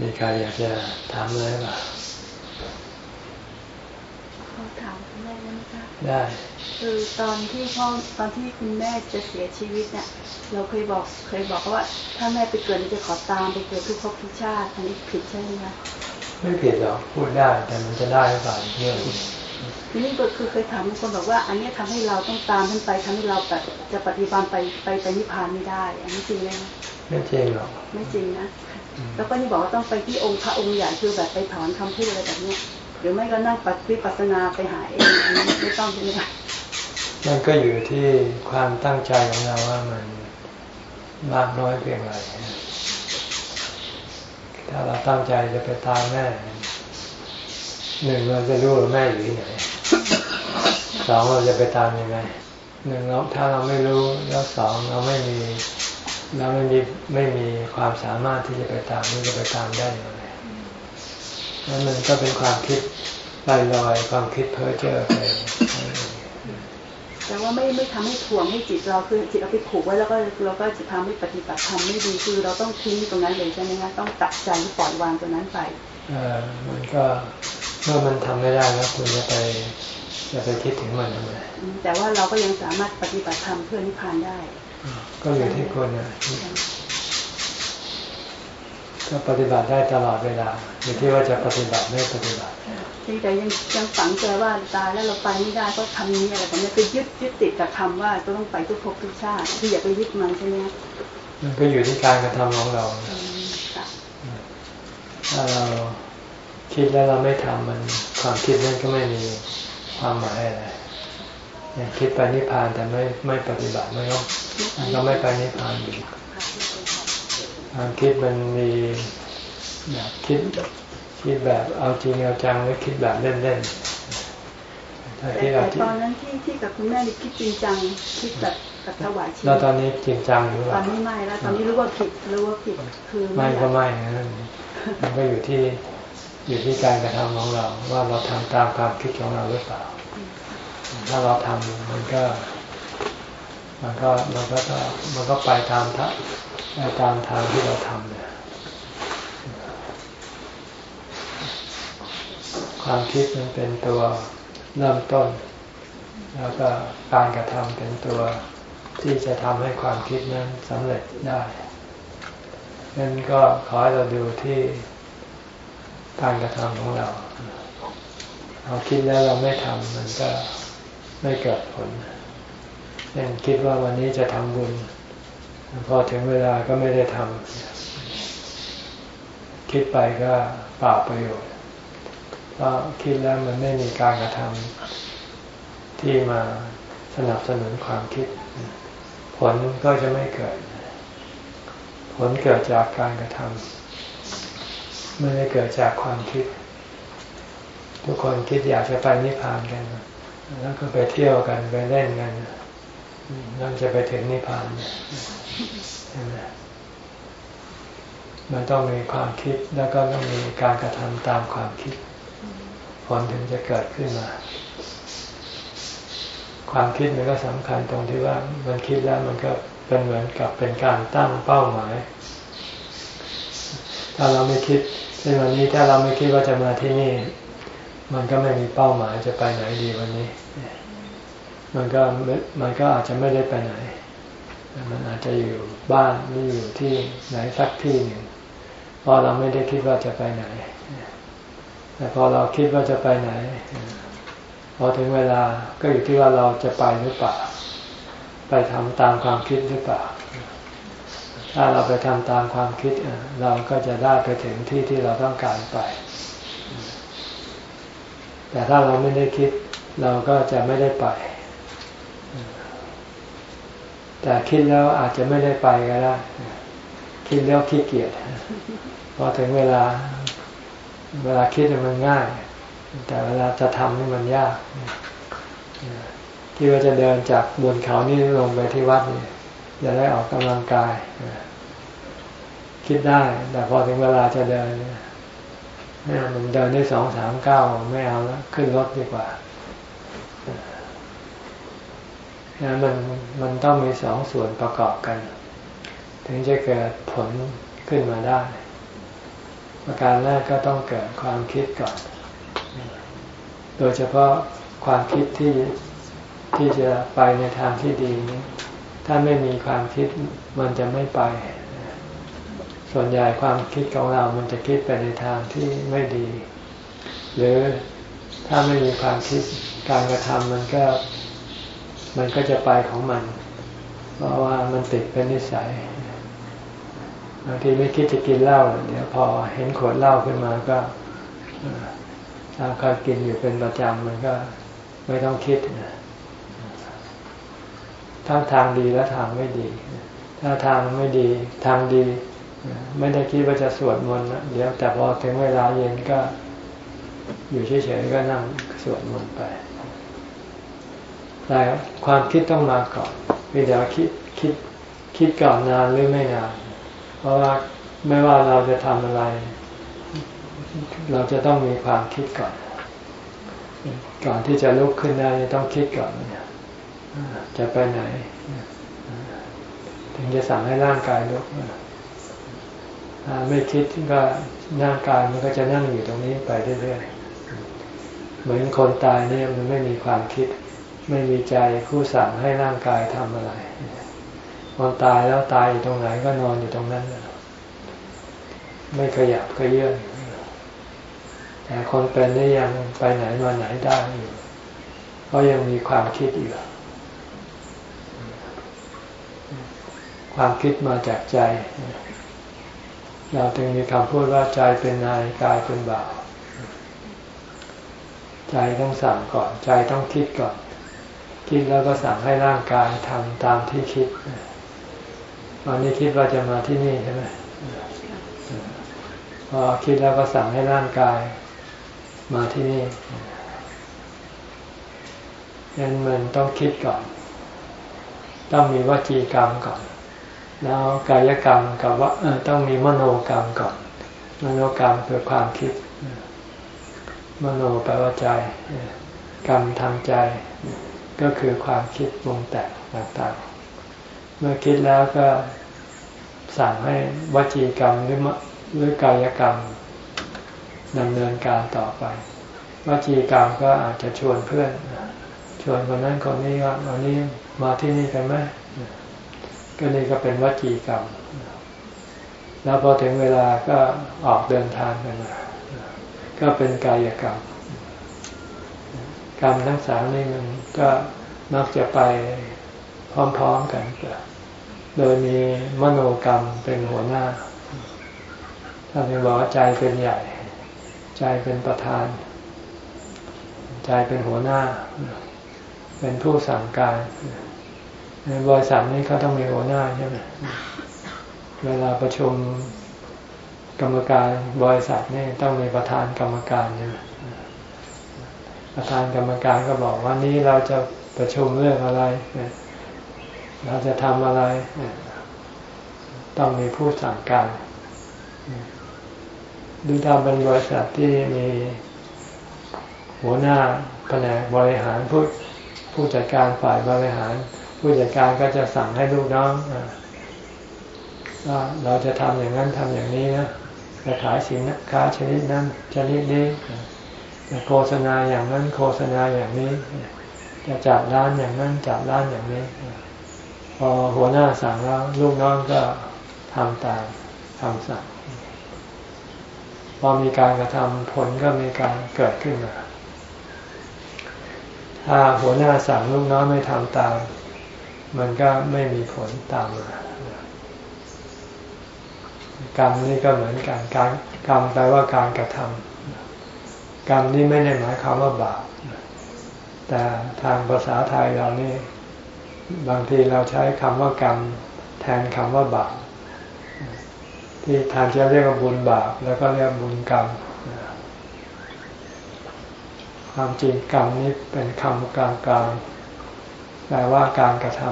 มีใครอยากจะถามอะไรบ้างเขาถามคุณแม่ได้ไหมคะได้คือตอนที่พ่อตอนที่คุณแม่จะเสียชีวิตเนี่ยเราเคยบอกเคยบอกว่า ถ้าแม่ไปเกิดจะขอตามไปเกิดทุกภพทุกชาติอันนี้ผิดใช่ไหมคะไม่ผิดหรอกพูดได้แต่มันจะได้หรือเปล่าเรื่องทีนี้ก็คือเคยถามคนบอกว่า อันนี้ทำให้เราต้องตามท่านไปทำให้เราจะปฏิบัติไปไปไปนิพพานไม่ได้ อันนี้จริงไหมไม่จริงหรอกไม่จริงนะ แล้วก็นี่บอกว่าต้องไปที่องค์พระองค์ใหญ่คือแบบไปถอนคำพูดอะไรแบบนี้หรือไม่ก็นั่งปฏิปัสนาไปหาเองอันนี้ไม่ต้องใช่ไหมคะมันก็อยู่ที่ความตั้งใจของเราว่ามันมากน้อยเพียงไรถ้าเราตั้งใจจะไปตามแม่หนึ่งเราจะรู้ว่าแม่อยู่ที่ไหนสองเราจะไปตามยังไงหนึ่งเราถ้าเราไม่รู้แล้วสองเราไม่มี เราไม่มีไม่มีความสามารถที่จะไปตามนี่จะไปตามได้ยังไงนั่นมันก็เป็นความคิดลอยลอยความคิดเพ้อเจ้อไปแต่ว่าไม่ไม่ทำให้ถ่วงให้จิตเราคือจิตเราไปผูกไว้แล้วก็เราก็จะทำให้ปฏิบัติทำไม่ดีคือเราต้องทิ้งตรงนั้นเลยใช่ไหมคะต้องตัดใจปล่อยวางตรงนั้นไปเออมันก็เมื่อมันทำไม่ได้แล้วคุณจะไปจะไปคิดถึงมันทำไมแต่ว่าเราก็ยังสามารถปฏิบัติธรรมเพื่อนิพพานได้ ก็อยู่ที่คนนะก็ปฏิบัติได้ตลอดเวลาอยู่ที่ว่าจะปฏิบัติไม่ปฏิบัติที่แต่ยังยังฝังใจว่าตายแล้วเราไปไม่ได้ก็ทำนี้อะไรแต่เนี่ยไปยึดยึดติดกับคำว่าต้องไปทุกภพทุกชาติที่อยากไปยึดมันใช่ไหมมันก็อยู่ที่การกระทำของเราถ้าเราคิดแล้วเราไม่ทำมันความคิดนั้นก็ไม่มีความหมายอะไร อย่างคิดไปนิพพานแต่ไม่ไม่ปฏิบัติไม่ก็มันก็ไม่ไปนิพพานอยู่ความคิดมันมีแบบคิดคิดแบบเอาจริงเอาจังหรือคิดแบบเล่นๆแต่ตอนนั้นที่ที่กับคุณแม่นี่คิดจริงจังคิดแบบกับถวายชีวิตแล้วตอนนี้จริงจังหรือเปล่าตอนนี้ไม่แล้วตอนนี้รู้ว่าผิดรู้ว่าผิดคือไม่ก็ไม่นะมันก็อยู่ที่อยู่ที่การกระทำของเรา ว่าเราทำตามความคิดของเราหรือเปล่า ถ้าเราทำมันก็มันก็มันก็มันก็ไปตามทางตามทางที่เราทำเนี่ยความคิดมันเป็นตัวเริ่มต้น แล้วก็การกระทำเป็นตัวที่จะทำให้ความคิดนั้นสำเร็จได้นั้นก็ขอให้เราดูที่การกระทำของเรา เราคิดแล้วเราไม่ทำมันก็ ไม่เกิดผลเช่นคิดว่าวันนี้จะทำบุญ พอถึงเวลาก็ไม่ได้ทำคิดไปก็เปล่าประโยชน์เพราะคิดแล้วมันไม่มีการกระทำที่มาสนับสนุนความคิด ผลก็จะไม่เกิด ผลเกิดจากการกระทำไม่ได้เกิดจากความคิด ทุกคนคิดอยากจะไปนิพพานกัน แล้วก็ไปเที่ยวกันไปเล่นกันนั่นจะไปถึงนิพพานใช่ไหมมันต้องมีความคิดแล้วก็ต้องมีการกระทำตามความคิดผลถึงจะเกิดขึ้นมา ความคิดมันก็สำคัญตรงที่ว่ามันคิดแล้วมันก็เป็นเหมือนกับเป็นการตั้งเป้าหมาย ถ้าเราไม่คิดเช่นวันนี้ถ้าเราไม่คิดว่าจะมาที่นี่ มันก็ไม่มีเป้าหมายจะไปไหนดีวันนี้ มันก็มันก็อาจจะไม่ได้ไปไหน มันอาจจะอยู่บ้านหรืออยู่ที่ไหนสักที่หนึ่งเพราะเราไม่ได้คิดว่าจะไปไหน แต่พอเราคิดว่าจะไปไหน พอถึงเวลาก็อยู่ที่ว่าเราจะไปหรือเปล่า ไปทำตามความคิดหรือเปล่า ถ้าเราไปทำตามความคิดเราก็จะได้ไปถึงที่ที่เราต้องการไป แต่ถ้าเราไม่ได้คิดเราก็จะไม่ได้ไป แต่คิดแล้วอาจจะไม่ได้ไปก็ได้ คิดแล้วขี้เกียจพอถึงเวลา เวลาคิดมันง่าย แต่เวลาจะทำนี่มันยากที่ว่าจะเดินจากบนเขานี่ลงไปที่วัดนี่จะได้ออกกำลังกาย คิดได้ แต่พอถึงเวลาจะเดินเนี่ย มันเดินได้สองสามเก้าไม่เอาแล้วขึ้นรถดีกว่าเนี่ยมันมันต้องมีสองส่วนประกอบกัน ถึงจะเกิดผลขึ้นมาได้ ประการแรกก็ต้องเกิดความคิดก่อน โดยเฉพาะความคิดที่ที่จะไปในทางที่ดีนี้ ถ้าไม่มีความคิดมันจะไม่ไป ส่วนใหญ่ความคิดของเรามันจะคิดไปในทางที่ไม่ดี หรือถ้าไม่มีความคิดการกระทำมันก็มันก็จะไปของมัน เพราะว่ามันติดเป็นนิสัยบางทีไม่คิดจะกินเหล้าเดี๋ยวพอเห็นขวดเหล้าขึ้นมาก็ถ้าเคยกินอยู่เป็นประจำมันก็ไม่ต้องคิดทั้งทางดีและทางไม่ดี ถ้าทางไม่ดี ทางดี ไม่ได้คิดว่าจะสวดมนต์เดี๋ยวแต่พอถึงเวลาเย็นก็ อยู่เฉยๆก็นั่งสวดมนต์ไปแต่ความคิดต้องมาก่อนวิธีคิดคิดคิดก่อนนานหรือไม่นาน เพราะว่าไม่ว่าเราจะทำอะไร เราจะต้องมีความคิดก่อน ก่อนที่จะลุกขึ้นได้ต้องคิดก่อนจะไปไหน ถึงจะสั่งให้ร่างกายลุก ไม่คิดก็ร่างกายมันก็จะนั่งอยู่ตรงนี้ไปเรื่อยๆเหมือนคนตายเนี่ยมันไม่มีความคิด ไม่มีใจผู้สั่งให้ร่างกายทำอะไรคนตายแล้วตายอยู่ตรงไหนก็นอนอยู่ตรงนั้นไม่ขยับก็เยื่อนแต่คนเป็นนี่ยังไปไหนมาไหนได้อยู่เพราะยังมีความคิดอยู่ความคิดมาจากใจ เราจึงมีคำพูดว่าใจเป็นนายกายเป็นบ่าวใจต้องสั่งก่อน ใจต้องคิดก่อน คิดแล้วก็สั่งให้ร่างกายทำตามที่คิดตอนนี้คิดว่าจะมาที่นี่ใช่ไหมพอคิดแล้วก็สั่งให้ร่างกายมาที่นี่ยันมันต้องคิดก่อน ต้องมีวจีกรรมก่อน แล้วกายกรรมกับว่าต้องมีมโนกรรมก่อน มโนกรรมคือความคิด มโนแปลว่าใจ กรรมทางใจ ก็คือความคิดวงแต่งต่างๆ เมื่อคิดแล้วก็สั่งให้วจีกรรมหรือหรือกายกรรมดำเนินการต่อไปวจีกรรมก็อาจจะชวนเพื่อน ชวนคนนั้นคนนี้ว่าวันนี้มาที่นี่กันไหม ก็นี่ก็เป็นวัจีกรรม แล้วพอถึงเวลาก็ออกเดินทางกันมาก็เป็นกายกรรม กรรมทั้งสามนี่มันก็มักจะไปพร้อมๆกันโดยมีมโนกรรมเป็นหัวหน้าท่านบอกว่าใจเป็นใหญ่ ใจเป็นประธาน ใจเป็นหัวหน้า เป็นผู้สั่งการ บริษัทนี้เขาต้องมีหัวหน้าใช่ไหมเวลาประชุมกรรมการบริษัทนี่ต้องมีประธานกรรมการใช่ไหมประธานกรรมการก็บอกว่านี้เราจะประชุมเรื่องอะไร เราจะทำอะไร ต้องมีผู้สั่งการดูถ้าเป็นบริษัทที่มีหัวหน้าแผนกบริหารผู้ผู้จัดการฝ่ายบริหาร ผู้จัดการก็จะสั่งให้ลูกน้องว่าเราจะทำอย่างนั้นทำอย่างนี้นะจะขายสินค้าชนิดนั้นชนิดนี้จะโฆษณาอย่างนั้นโฆษณาอย่างนี้ จะจัดร้านอย่างนั้นจัดร้านอย่างนี้ พอหัวหน้าสั่งแล้วลูกน้องก็ทำตามคำสั่งพอมีการกระทำผลก็มีการเกิดขึ้นมาถ้าหัวหน้าสั่งลูกน้องไม่ทำตาม มันก็ไม่มีผลตามมากรรมนี่ก็เหมือนกันการกรรมแปลว่าการกระทำกรรมนี่ไม่ได้หมายความว่าบาปแต่ทางภาษาไทยเรานี่ บางทีเราใช้คำว่ากรรม แทนคำว่าบาปที่ทานจะเรียกว่าบุญบาปแล้วก็เรียกบุญกรรมความจริงกรรมนี้เป็นคำกลางกลาง แปลว่าการกระท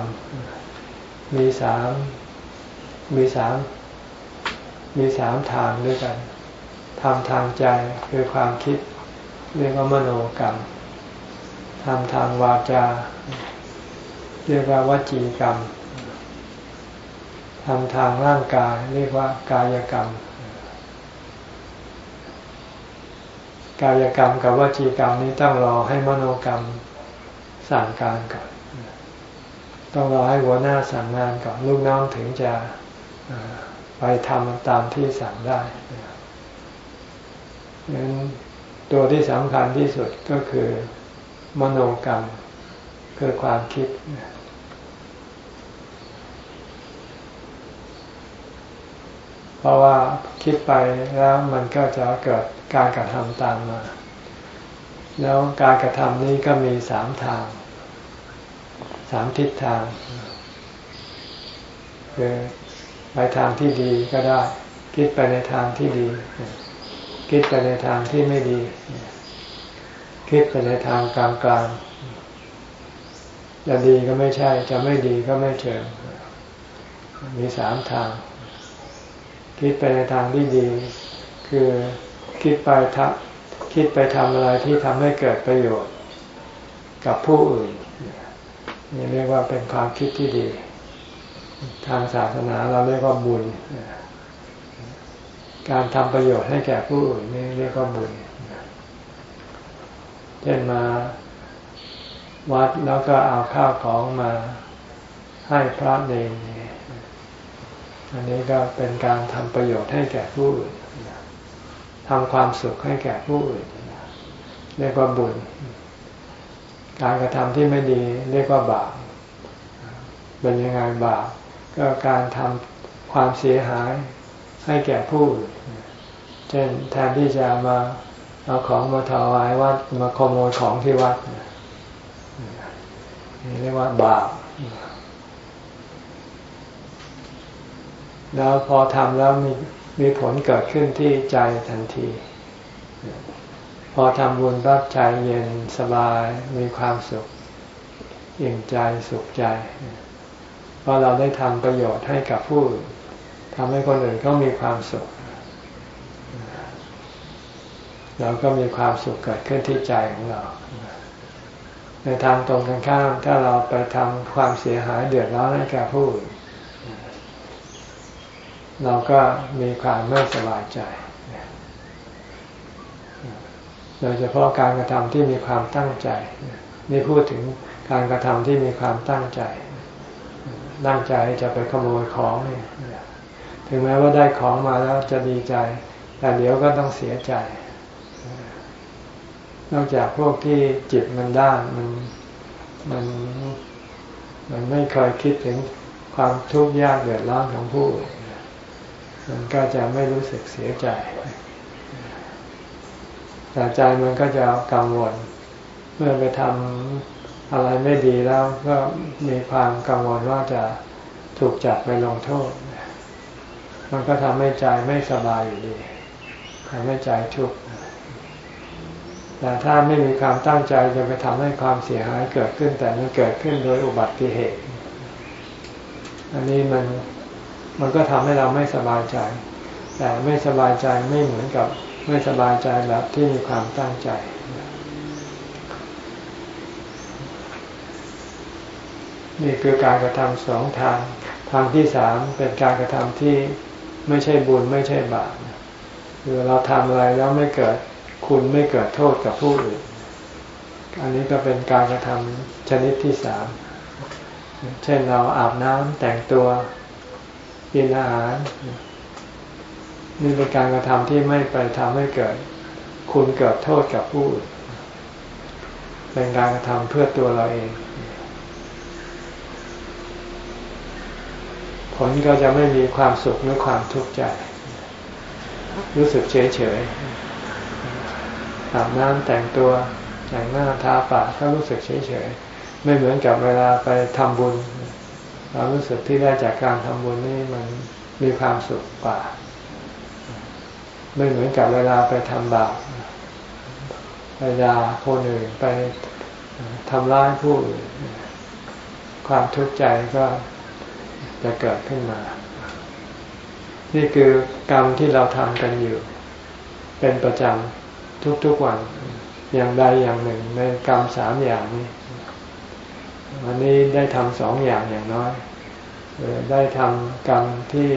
ำมีสามมีสามมีสามทางด้วยกันทำทางใจคือความคิด เรียกว่ามโนกรรมทำทางวาจา เรียกว่าวจีกรรมทำทางร่างกาย เรียกว่ากายกรรม กายกรรมกับวจีกรรมนี้ต้องรอให้มโนกรรมสั่งการก่อน ต้องรอให้หัวหน้าสั่งงานก่อนลูกน้องถึงจะไปทำตามที่สั่งได้ดังนั้นตัวที่สำคัญที่สุดก็คือมโนกรรมคือความคิด เพราะว่าคิดไปแล้วมันก็จะเกิดการกระทำตามมา แล้วการกระทำนี้ก็มีสามทาง สามทิศทางคือไปทางที่ดีก็ได้ คิดไปในทางที่ดี คิดไปในทางที่ไม่ดี คิดไปในทางกลางกลางจะดีก็ไม่ใช่ จะไม่ดีก็ไม่เชิงมีสามทาง คิดไปในทางที่ดี คือคิดไปทคิดไปทำอะไรที่ทำให้เกิดประโยชน์ กับผู้อื่น นี่เรียกว่าเป็นความคิดที่ดี ทางศาสนาเราเรียกว่าบุญ การทำประโยชน์ให้แก่ผู้อื่นนี่เรียกว่าบุญเช่นมาวัดแล้วก็เอาข้าวของมาให้พระเนรอันนี้ก็เป็นการทำประโยชน์ให้แก่ผู้อื่นทำความสุขให้แก่ผู้อื่นเรียกว่าบุญ การกระทำที่ไม่ดีเรียกว่าบาปเป็นยังไงบาปก็การทำความเสียหายให้แก่ผู้อื่นเช่นแทนที่จะมาเอาของมาถวายวัดมาขโมยของที่วัดนี่เรียกว่าบาปแล้วพอทำแล้วมีมีผลเกิดขึ้นที่ใจทันที อทำบุญรับใจเย็นสบายมีความสุขอิ่มใจสุขใจ เพราะเราได้ทำประโยชน์ให้กับผู้ทำให้คนอื่นก็มีความสุข เราก็มีความสุขเกิดขึ้นที่ใจของเรา ในทางตรงกันข้ามถ้าเราไปทำความเสียหายเดือดร้อนให้กับผู้อื่นเราก็มีความไม่สบายใจ โดยเฉพาะการกระทำที่มีความตั้งใจนี่พูดถึงการกระทำที่มีความตั้งใจตั้งใจจะไปขโมยของนี่ถึงแม้ว่าได้ของมาแล้วจะดีใจ แต่เดี๋ยวก็ต้องเสียใจ นอกจากพวกที่จิตมันด้านมันมันมันไม่เคยคิดถึงความทุกข์ยากเดือดร้อนของผู้มันก็จะไม่รู้สึกเสียใจ แต่ใจมันก็จะกังวล เมื่อไปทำอะไรไม่ดีแล้วก็มีความกังวลว่าจะถูกจับไปลงโทษ มันก็ทำให้ใจไม่สบายอยู่ดีทำให้ใจทุกข์แต่ถ้าไม่มีความตั้งใจจะไปทำให้ความเสียหายเกิดขึ้น แต่มันเกิดขึ้นโดยอุบัติเหตุ อันนี้มันมันก็ทำให้เราไม่สบายใจ แต่ไม่สบายใจไม่เหมือนกับ ไม่สบายใจแบบที่มีความตั้งใจ นี่คือการกระทำสองทาง ทางที่สามเป็นการกระทำที่ไม่ใช่บุญไม่ใช่บาปคือเราทำอะไรแล้วไม่เกิดคุณไม่เกิดโทษกับผู้อื่น อันนี้ก็เป็นการกระทำชนิดที่สาม เช่นเราอาบน้ำแต่งตัวกินอาหาร นี่เป็นการกระทำที่ไม่ไปทำให้เกิด คุณเกิดโทษกับผู้อื่นเป็นการกระทำเพื่อตัวเราเอง ผลก็จะไม่มีความสุขหรือความทุกข์ใจ รู้สึกเฉยเฉยอาบน้ำแต่งตัวแต่งหน้าทาปากก็รู้สึกเฉยเฉยไม่เหมือนกับเวลาไปทำบุญความรู้สึกที่ได้จากการทำบุญนี่มันมีความสุขกว่า ไม่เหมือนกับเวลาไปทำบาปไปยาคนอื่นไปทำร้ายผู้อื่นความทุกข์ใจก็จะเกิดขึ้นมา นี่คือกรรมที่เราทำกันอยู่ เป็นประจำทุกๆวัน อย่างใดอย่างหนึ่งในกรรมสามอย่างนี้ วันนี้ได้ทำสองอย่างอย่างน้อยได้ทำกรรมที่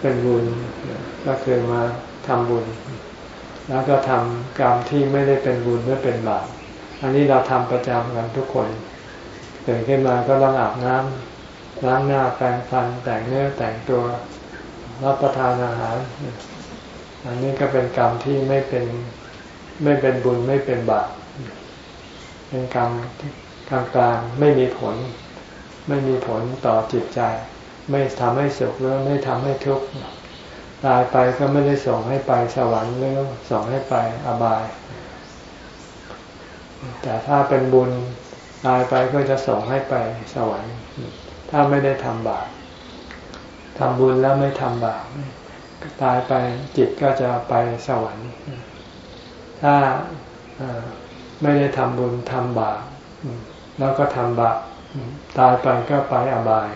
เป็นบุญก็คือมา ทำบุญ แล้วก็ทำกรรมที่ไม่ได้เป็นบุญไม่เป็นบาปอันนี้เราทำประจำกันทุกคนตื่นขึ้นมาก็ต้องอาบน้ำล้างหน้าแปรงฟันแต่งเนื้อแต่งตัวรับประทานอาหาร อันนี้ก็เป็นกรรมที่ไม่เป็นไม่เป็นบุญไม่เป็นบาปเป็นกรรมกลางกลางไม่มีผล ไม่มีผลต่อจิตใจ ไม่ทำให้สุขหรือไม่ทำให้ทุกข์ ตายไปก็ไม่ได้ส่งให้ไปสวรรค์หรือส่งให้ไปอบาย แต่ถ้าเป็นบุญตายไปก็จะส่งให้ไปสวรรค์ ถ้าไม่ได้ทำบาปทำบุญแล้วไม่ทำบาปตายไปจิตก็จะไปสวรรค์ ถ้าไม่ได้ทำบุญทำบาปแล้วก็ทำบาปตายไปก็ไปอบาย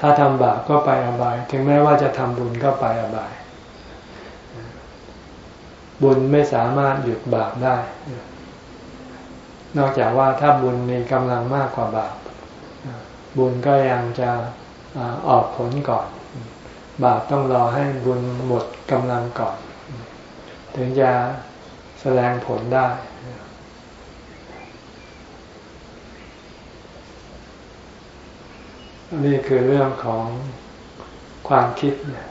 ถ้าทำบาปก็ไปอบาย ถึงแม้ว่าจะทำบุญก็ไปอบาย บุญไม่สามารถหยุดบาปได้ นอกจากว่าถ้าบุญมีกำลังมากกว่าบาป บุญก็ยังจะออกผลก่อน บาปต้องรอให้บุญหมดกำลังก่อน ถึงจะแสดงผลได้ นี่คือเรื่องของความคิดเนี่ย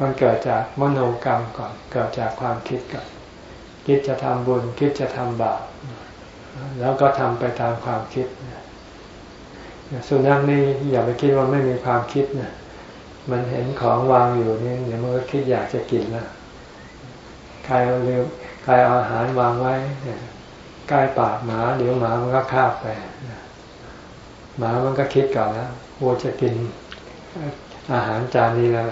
มันเกิดจากมโนกรรมก่อน เกิดจากความคิดก่อน คิดจะทำบุญ คิดจะทำบาป แล้วก็ทำไปตามความคิดสุนัขนี่อย่าไปคิดว่าไม่มีความคิดนะมันเห็นของวางอยู่นี่เดี๋ยวมันก็คิดอยากจะกินนะใครเอาเรือใครเอาอาหารวางไว้ใกล้ปากหมา เดี๋ยวหมามันก็คาบไป หมามันก็คิดก่อนแล้วว่าจะกินอาหารจานนี้แล้ว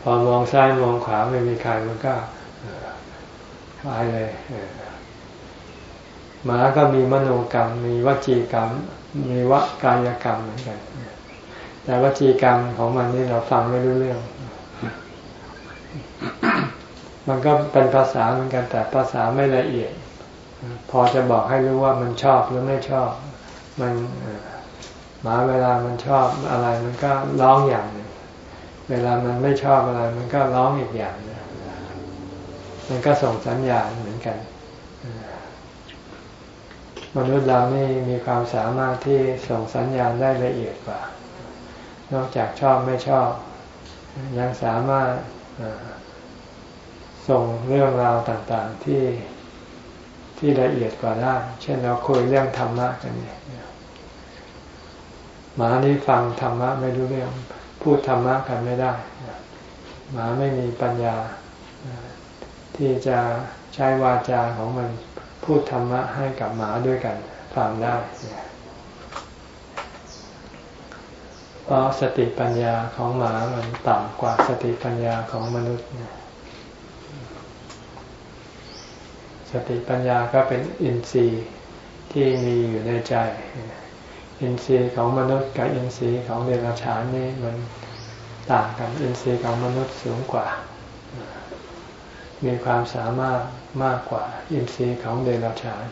พอมองซ้ายมองขวาไม่มีใครมันก็ตายเลยหมาก็มีมโนกรรม มีวจีกรรม มีวกายกรรมเหมือนกัน แต่วจีกรรมของมันนี่เราฟังไม่รู้เรื่อง มันก็เป็นภาษาเหมือนกัน แต่ภาษาไม่ละเอียด พอจะบอกให้รู้ว่ามันชอบหรือไม่ชอบ มัน หมาเวลามันชอบอะไรมันก็ร้องอย่างหนึ่งเวลามันไม่ชอบอะไร มันก็ร้องอีกอย่างนึงมันก็ส่งสัญญาณเหมือนกัน มนุษย์เรานี่มีความสามารถที่ส่งสัญญาณได้ละเอียดกว่า นอกจากชอบไม่ชอบ ยังสามารถส่งเรื่องราวต่าง ๆที่ที่ละเอียดกว่าได้ เช่นเราคุยเรื่องธรรมะกันเนี่ย หมานี่ฟังธรรมะไม่รู้เรื่อง พูดธรรมะกันไม่ได้หมาไม่มีปัญญา ที่จะใช้วาจาของมันพูดธรรมะให้กับหมาด้วยกันฟังได้เพราะสติปัญญาของหมามันต่ำกว่าสติปัญญาของมนุษย์ สติปัญญาก็เป็นอินทรีย์ที่มีอยู่ในใจ อินทรีย์ของมนุษย์กับอินทรีย์ของเดรัจฉานนี่มันต่างกันอินทรีย์ของมนุษย์สูงกว่า มีความสามารถมากกว่า อินทรีย์ของเดรัจฉาน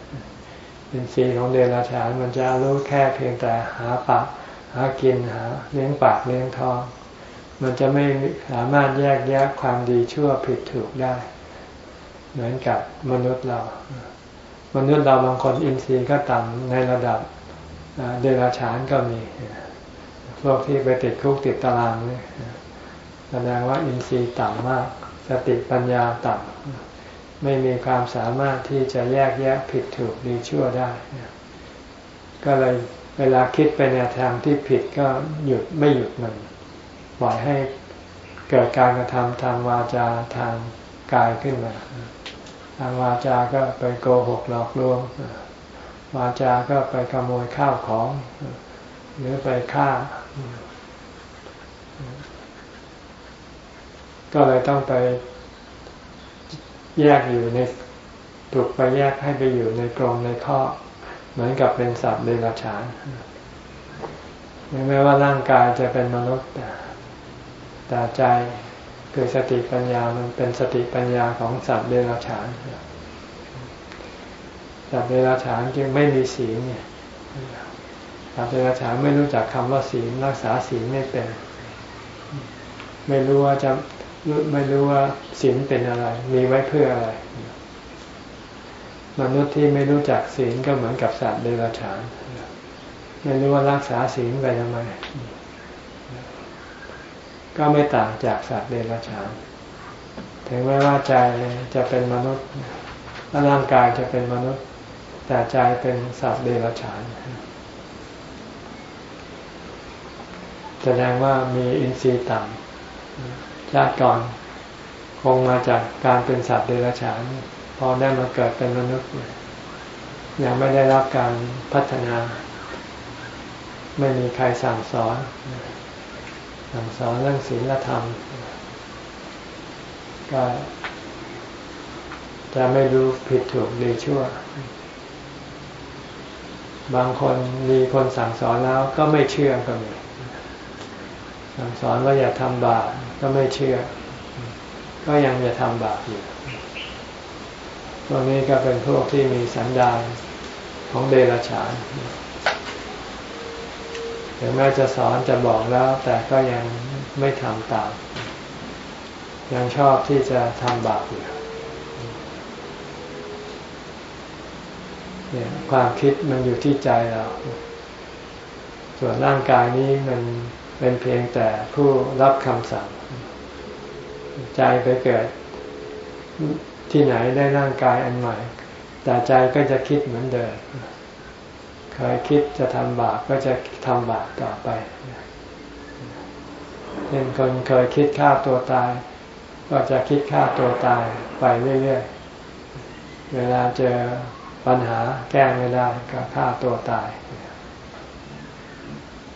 อินทรีย์ของเดรัจฉานมันจะรู้แค่เพียงแต่หาปากหากินหาเลี้ยงปากเลี้ยงท้อง มันจะไม่สามารถแยกแยะความดีชั่วผิดถูกได้ เหมือนกับมนุษย์เรา มนุษย์เราบางคนอินทรีย์ก็ต่ำในระดับ เดรัจฉานก็มี พวกที่ไปติดคุกติดตารางนี่แสดงว่าอินทรีย์ต่ำมาก สติปัญญาต่ำไม่มีความสามารถที่จะแยกแยะผิดถูกดีชั่วได้ ก็เลยเวลาคิดไปในทางที่ผิดก็หยุดไม่หยุดมันปล่อยให้เกิดการกระทำทางวาจาทางกายขึ้นมา ทางวาจาก็ไปโกหกหลอกลวง วาจาก็ไปขโมยข้าวของ หรือไปฆ่า ก็เลยต้องไปแยกอยู่ในถูกไปแยกให้ไปอยู่ในกรงในข้อ เหมือนกับเป็นสัตว์เดรัจฉานแม้ว่าร่างกายจะเป็นมนุษย์แต่ใจคือสติปัญญามันเป็นสติปัญญาของสัตว์เดรัจฉาน สัตว์เดรัจฉานจึงไม่มีศีลเนี่ยสัตว์เดรัจฉานไม่รู้จักคำว่าศีลรักษาศีลไม่เป็น ไม่รู้ว่าจะไม่รู้ว่าศีลเป็นอะไร มีไว้เพื่ออะไร มนุษย์ที่ไม่รู้จักศีลก็เหมือนกับสัตว์เดรัจฉานไม่รู้ว่ารักษาศีลไปทำไม ก็ไม่ต่างจากสัตว์เดรัจฉาน ถึงแม้ว่าใจจะเป็นมนุษย์ร่างกายจะเป็นมนุษย์ แต่ใจเป็นสัตว์เดรัจฉาน แสดงว่ามีอินทรีย์ต่ำชาติก่อน คงมาจากการเป็นสัตว์เดรัจฉาน พอได้มาเกิดเป็นมนุษย์ ยังไม่ได้รับการพัฒนา ไม่มีใครสั่งสอน สั่งสอนเรื่องศีลธรรม ก็จะไม่รู้ผิดถูกดีชั่ว บางคนมีคนสั่งสอนแล้วก็ไม่เชื่อก็มีสั่งสอนว่าอย่าทำบาปก็ไม่เชื่อ ก็ยังจะทำบาปอยู่พวกนี้ก็เป็นพวกที่มีสันดานของเดรัจฉานถึงแม้จะสอนจะบอกแล้ว แต่ก็ยังไม่ทำตาม ยังชอบที่จะทำบาปอยู่ เนี่ยความคิดมันอยู่ที่ใจเรา ส่วนร่างกายนี้มันเป็นเพียงแต่ผู้รับคำสั่ง ใจไปเกิดที่ไหนได้ร่างกายอันใหม่ แต่ใจก็จะคิดเหมือนเดิมเคยคิดจะทำบาปก็จะทำบาปต่อไปเช่นคนเคยคิดฆ่าตัวตาย ก็จะคิดฆ่าตัวตายไปเรื่อยๆ เวลาเจอ ปัญหาแก้ไม่ได้ก็ฆ่าตัวตาย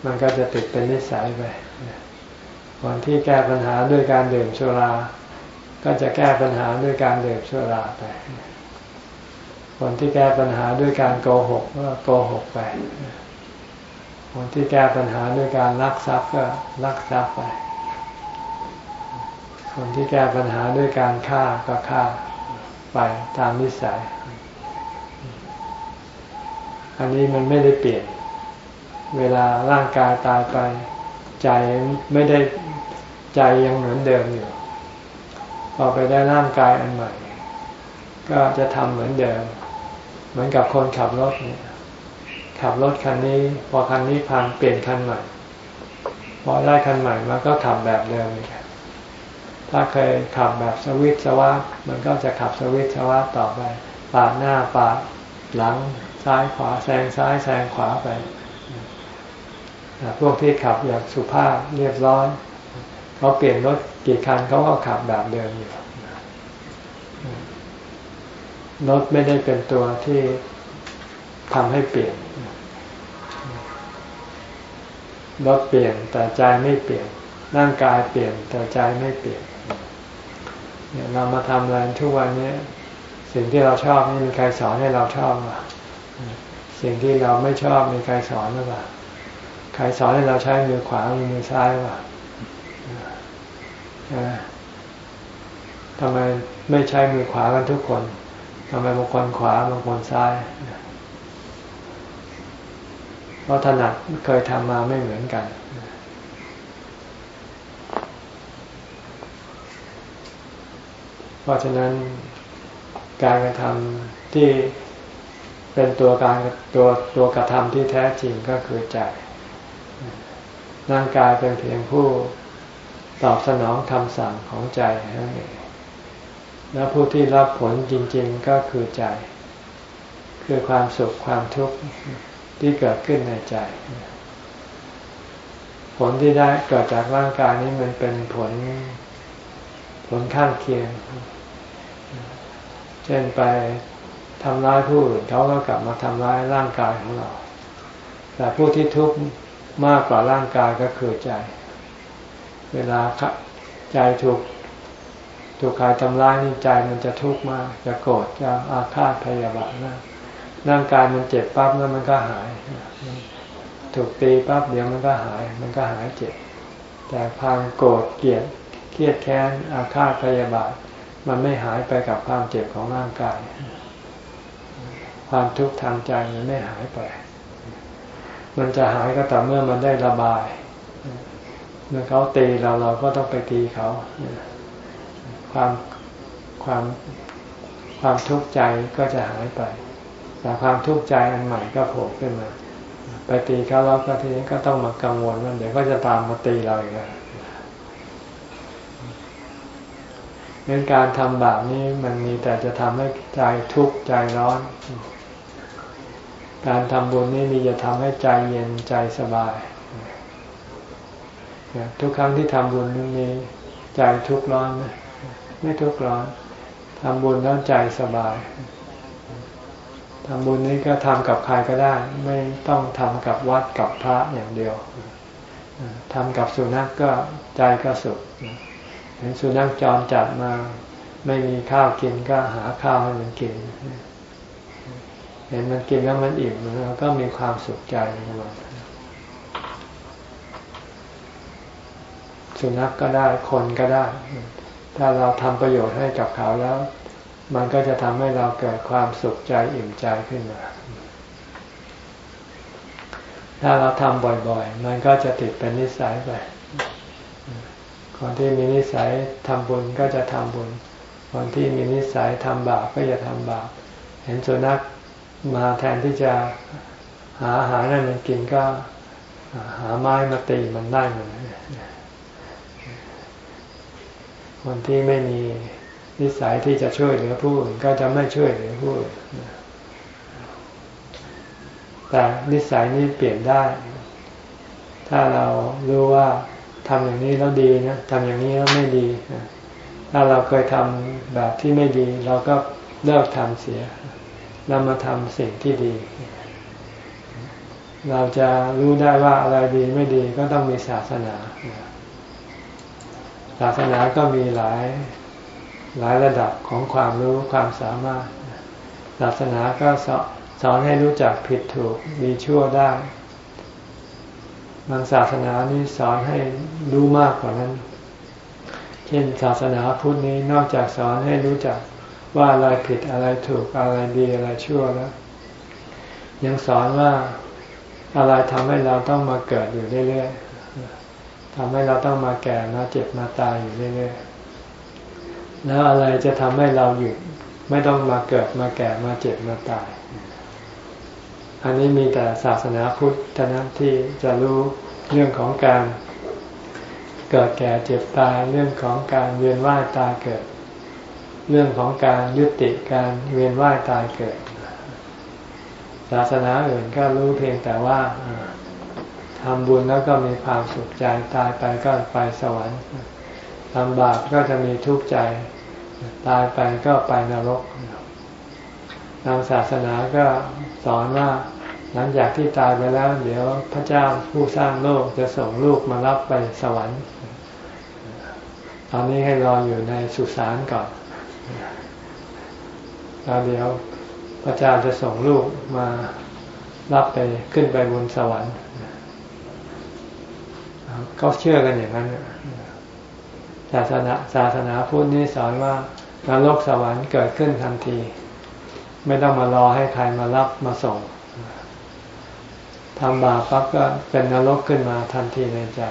มันก็จะติดเป็นนิสัยไปคนที่แก้ปัญหาด้วยการดื่มสุรา ก็จะแก้ปัญหาด้วยการดื่มสุราไปคนที่แก้ปัญหาด้วยการโกหกก็โกหกไป คนที่แก้ปัญหาด้วยการลักทรัพย์ก็ลักทรัพย์ไป คนที่แก้ปัญหาด้วยการฆ่าก็ฆ่าไปตามนิสัย อันนี้มันไม่ได้เปลี่ยน เวลาร่างกายตายไป ใจไม่ได้ใจยังเหมือนเดิมอยู่พอไปได้ร่างกายอันใหม่ ก็จะทำเหมือนเดิม เหมือนกับคนขับรถเนี่ยขับรถคันนี้ พอคันนี้พังเปลี่ยนคันใหม่พอได้คันใหม่มันก็ขับแบบเดิมเลยถ้าเคยขับแบบสวิตสวัสมันก็จะขับสวิตสวัสต่อไปปาดหน้าปาดหลัง ซ้ายขวาแซงซ้ายแซงขวาไปพวกที่ขับอย่างสุภาพเรียบร้อยเขาเปลี่ยนรถกี่คันเขาก็ขับแบบเดิมอยู่รถไม่ได้เป็นตัวที่ทำให้เปลี่ยนรถเปลี่ยนแต่ใจไม่เปลี่ยน ร่างกายเปลี่ยนแต่ใจไม่เปลี่ยนเนี่ยเรามาทำอะไรทุกวันนี้ สิ่งที่เราชอบนี่มีใครสอนให้เราชอบอะ สิ่งที่เราไม่ชอบมีใครสอนหรือเปล่าใครสอนให้เราใช้มือขวามือซ้ายว่าทำไมไม่ใช้มือขวากันทุกคนทำไมบางคนขวาบางคนซ้ายเพราะถนัดเคยทำมาไม่เหมือนกัน เพราะฉะนั้นการกระทำที่ เป็นตัวการตัวตัวกระทำที่แท้จริงก็คือใจร่างกายเป็นเพียงผู้ตอบสนองคำสั่งของใจนั่นเองและผู้ที่รับผลจริง ๆก็คือใจ คือความสุขความทุกข์ที่เกิดขึ้นในใจ ผลที่ได้เกิดจากร่างกายนี้มันเป็นผลผลข้างเคียง เช่นไป ทำร้ายผู้อื่นเขาก็กลับมาทำร้ายร่างกายของเรา แต่ผู้ที่ทุกข์มากกว่าร่างกายก็คือใจ เวลาใจถูกถูกใครทำร้ายนี่ใจมันจะทุกข์มากจะโกรธจะอาฆาตพยาบาทมากร่างกายมันเจ็บปั๊บแล้วมันก็หาย ถูกตีปั๊บเดี๋ยวมันก็หาย มันก็หายเจ็บ แต่ความโกรธเกลียดเครียดแค้นอาฆาตพยาบาท มันไม่หายไปกับความเจ็บของร่างกาย ความทุกข์ทางใจมันไม่หายไป มันจะหายก็ต่อเมื่อมันได้ระบาย เมื่อเขาตีเราเราก็ต้องไปตีเขา ความความความทุกข์ใจก็จะหายไป แต่ความทุกข์ใจอันใหม่ก็โผล่ขึ้นมา ไปตีเขาแล้วก็ทีนี้ก็ต้องมากังวลว่าเดี๋ยวก็จะตามมาตีเราอีกแล้วเรื่องการทำแบบนี้มันมีแต่จะทำให้ใจทุกข์ใจร้อน การทำบุญนี่มีจะทำให้ใจเย็นใจสบาย ทุกครั้งที่ทำบุญมีใจทุกข์ร้อนไหมไม่ทุกข์ร้อนทำบุญแล้วใจสบายทำบุญนี้ก็ทำกับใครก็ได้ ไม่ต้องทำกับวัดกับพระอย่างเดียวทำกับสุนัขกก็ใจก็สุขเห็นสุนัขจรจัดมา ไม่มีข้าวกินก็หาข้าวให้มันกิน ห็นมันกินแล้วมันอิ่มแล้วก็มีความสุขใจมันสุนัขกก็ได้คนก็ได้ ถ้าเราทำประโยชน์ให้กับเขาแล้ว มันก็จะทำให้เราเกิดความสุขใจอิ่มใจขึ้นมา ถ้าเราทำบ่อยๆ มันก็จะติดเป็นนิสัยไปคนที่มีนิสัยทำบุญก็จะทำบุญคนที่มีนิสัยทำบาปก็จะทำบาป เห็นสุนัข มาแทนที่จะหาอาหารให้มันกินก็หาไม้มาตีมันได้เหมือนคนที่ไม่มีนิสัยที่จะช่วยเหลือผู้อื่นก็จะไม่ช่วยเหลือผู้อื่นแต่นิสัยนี้เปลี่ยนได้ ถ้าเรารู้ว่าทำอย่างนี้แล้วดีนะทำอย่างนี้แล้วไม่ดี ถ้าเราเคยทำแบบที่ไม่ดี เราก็เลิกทำเสีย เรามาทำสิ่งที่ดี เราจะรู้ได้ว่าอะไรดีไม่ดีก็ต้องมีศาสนา ศาสนาก็มีหลายหลายระดับของความรู้ความสามารถ ศาสนาก็สอนให้รู้จักผิดถูกดีชั่วได้บางศาสนานี้สอนให้รู้มากกว่านั้น เช่นศาสนาพุทธนี้นอกจากสอนให้รู้จัก ว่าอะไรผิดอะไรถูกอะไรดีอะไรชั่วแล้ว ยังสอนว่าอะไรทำให้เราต้องมาเกิดอยู่เรื่อยๆทำให้เราต้องมาแก่มาเจ็บมาตายอยู่เรื่อยๆแล้วอะไรจะทำให้เราหยุดไม่ต้องมาเกิดมาแก่มาเจ็บมาตาย อันนี้มีแต่ศาสนาพุทธเท่านั้นที่จะรู้เรื่องของการเกิดแก่เจ็บตายเรื่องของการเวียนว่ายตายเกิด เรื่องของการยุติการเวียนว่ายตายเกิด ศาสนาอื่นก็รู้เพียงแต่ว่าทำบุญแล้วก็มีความสุขใจตายไปก็ไปสวรรค์ทำบาปก็จะมีทุกข์ใจ ตายไปก็ไปนรกทางศาสนาก็สอนว่าหลังจากที่ตายไปแล้ว เดี๋ยวพระเจ้าผู้สร้างโลกจะส่งลูกมารับไปสวรรค์ ตอนนี้ให้รออยู่ในสุสานก่อน แล้วเดี๋ยวพระเจ้าจะส่งลูกมารับไปขึ้นไปบนสวรรค์เขาเชื่อกันอย่างนั้นศาสนาศาสนาพุทธนี่สอนว่านรกสวรรค์เกิดขึ้นทันที ไม่ต้องมารอให้ใครมารับมาส่งทำบาปปั๊บก็เป็นนรกขึ้นมาทันทีในใจ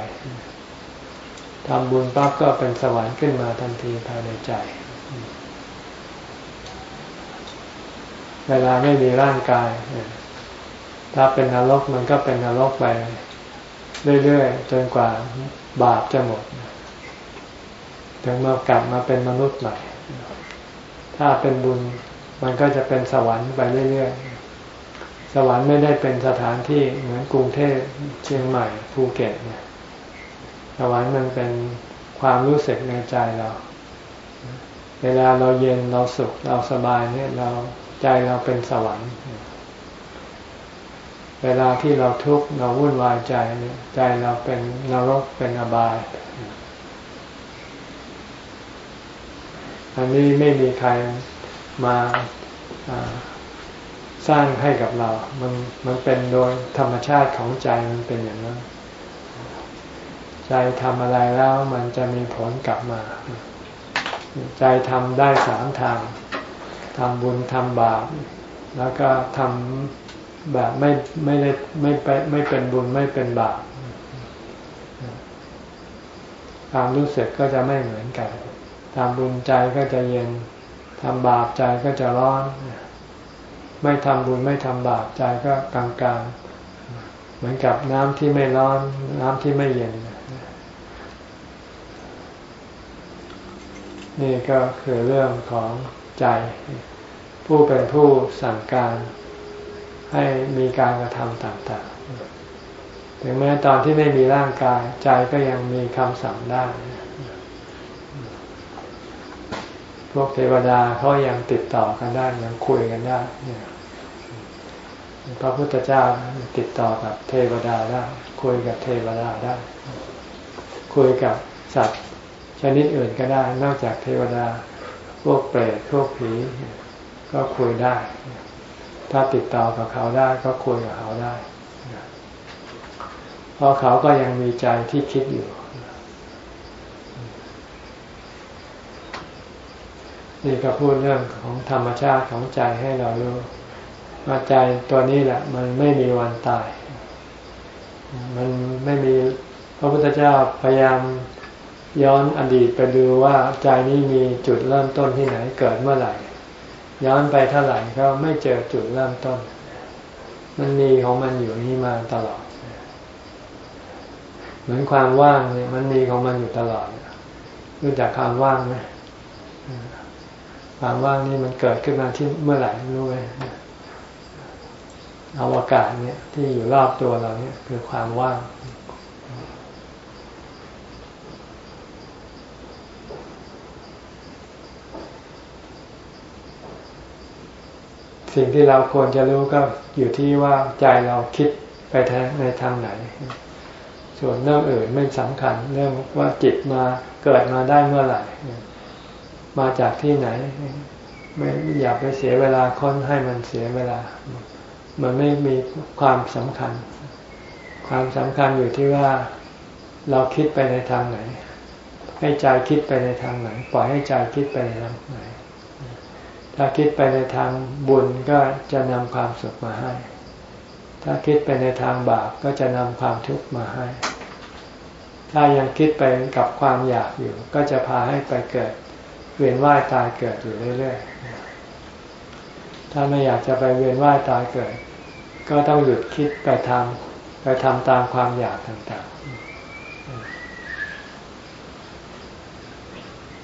ทำบุญปั๊บก็เป็นสวรรค์ขึ้นมาทันทีภายในใจ เวลาไม่มีร่างกาย ถ้าเป็นนรกมันก็เป็นนรกไปเรื่อยๆจนกว่าบาปจะหมดถึงมากลับมาเป็นมนุษย์ใหม่ ถ้าเป็นบุญมันก็จะเป็นสวรรค์ไปเรื่อยๆ สวรรค์ไม่ได้เป็นสถานที่เหมือนกรุงเทพเชียงใหม่ภูเก็ตเนี่ยสวรรค์มันเป็นความรู้สึกในใจเรา เวลาเราเย็นเราสุขเราสบายเนี่ยเรา ใจเราเป็นสวรรค์ เวลาที่เราทุกข์เราวุ่นวายใจใจเราเป็นนรกเป็นอบาย อันนี้ไม่มีใครมาสร้างให้กับเรา มันมันเป็นโดยธรรมชาติของใจมันเป็นอย่างนั้น ใจทำอะไรแล้วมันจะมีผลกลับมา ใจทำได้สามทาง ทำบุญทำบาปแล้วก็ทำแบบไม่ไม่ได้ไม่ไปไม่เป็นบุญไม่เป็นบาปความรู้สึกก็จะไม่เหมือนกันทำบุญใจก็จะเย็นทำบาปใจก็จะร้อน ไม่ทำบุญไม่ทำบาปใจก็กลางๆเหมือนกับน้ำที่ไม่ร้อน น้ำที่ไม่เย็น นี่ก็คือเรื่องของ ใจ ผู้เป็นผู้สั่งการให้มีการกระทำต่างๆ ถึงแม้ตอนที่ไม่มีร่างกายใจก็ยังมีคำสั่งได้ พวกเทวดาเขายังติดต่อกันได้ยังคุยกันได้พระพุทธเจ้าติดต่อกับเทวดาได้ คุยกับเทวดาได้ คุยกับสัตว์ชนิดอื่นก็ได้ นอกจากเทวดา พวกเปรตพวกผีก็คุยได้ ถ้าติดต่อกับเขาได้ก็คุยกับเขาได้ เพราะเขาก็ยังมีใจที่คิดอยู่ นี่ก็พูดเรื่องของธรรมชาติของใจให้เรารู้ว่าใจตัวนี้แหละ มันไม่มีวันตาย มันไม่มีพระพุทธเจ้าพยายาม ย้อนอดีตไปดูว่าใจนี้มีจุดเริ่มต้นที่ไหนเกิดเมื่อไหร่ ย้อนไปเท่าไหร่ก็ไม่เจอจุดเริ่มต้น มันมีของมันอยู่นี่มาตลอด เหมือนความว่างเนี่ยมันมีของมันอยู่ตลอดรู้จักความว่างไหมความว่างนี่มันเกิดขึ้นมาที่เมื่อไหร่รู้ไหมอวกาศเนี่ยที่อยู่รอบตัวเราเนี่ยคือความว่าง สิ่งที่เราควรจะรู้ก็อยู่ที่ว่าใจเราคิดไปในทางไหน ส่วนเรื่องอื่นไม่สำคัญ เรื่องว่าจิตมาเกิดมาได้เมื่อไหร่ มาจากที่ไหน ไม่อยากไปเสียเวลาค้นให้มันเสียเวลา มันไม่มีความสำคัญ ความสำคัญอยู่ที่ว่าเราคิดไปในทางไหน ให้ใจคิดไปในทางไหน ปล่อยให้ใจคิดไปในทางไหน ถ้าคิดไปในทางบุญก็จะนำความสุขมาให้ ถ้าคิดไปในทางบาปก็จะนำความทุกข์มาให้ ถ้ายังคิดไปกับความอยากอยู่ ก็จะพาให้ไปเกิด เวียนว่ายตายเกิดอยู่เรื่อยๆ ถ้าไม่อยากจะไปเวียนว่ายตายเกิด ก็ต้องหยุดคิดไปทำไปทำตามความอยากต่างๆ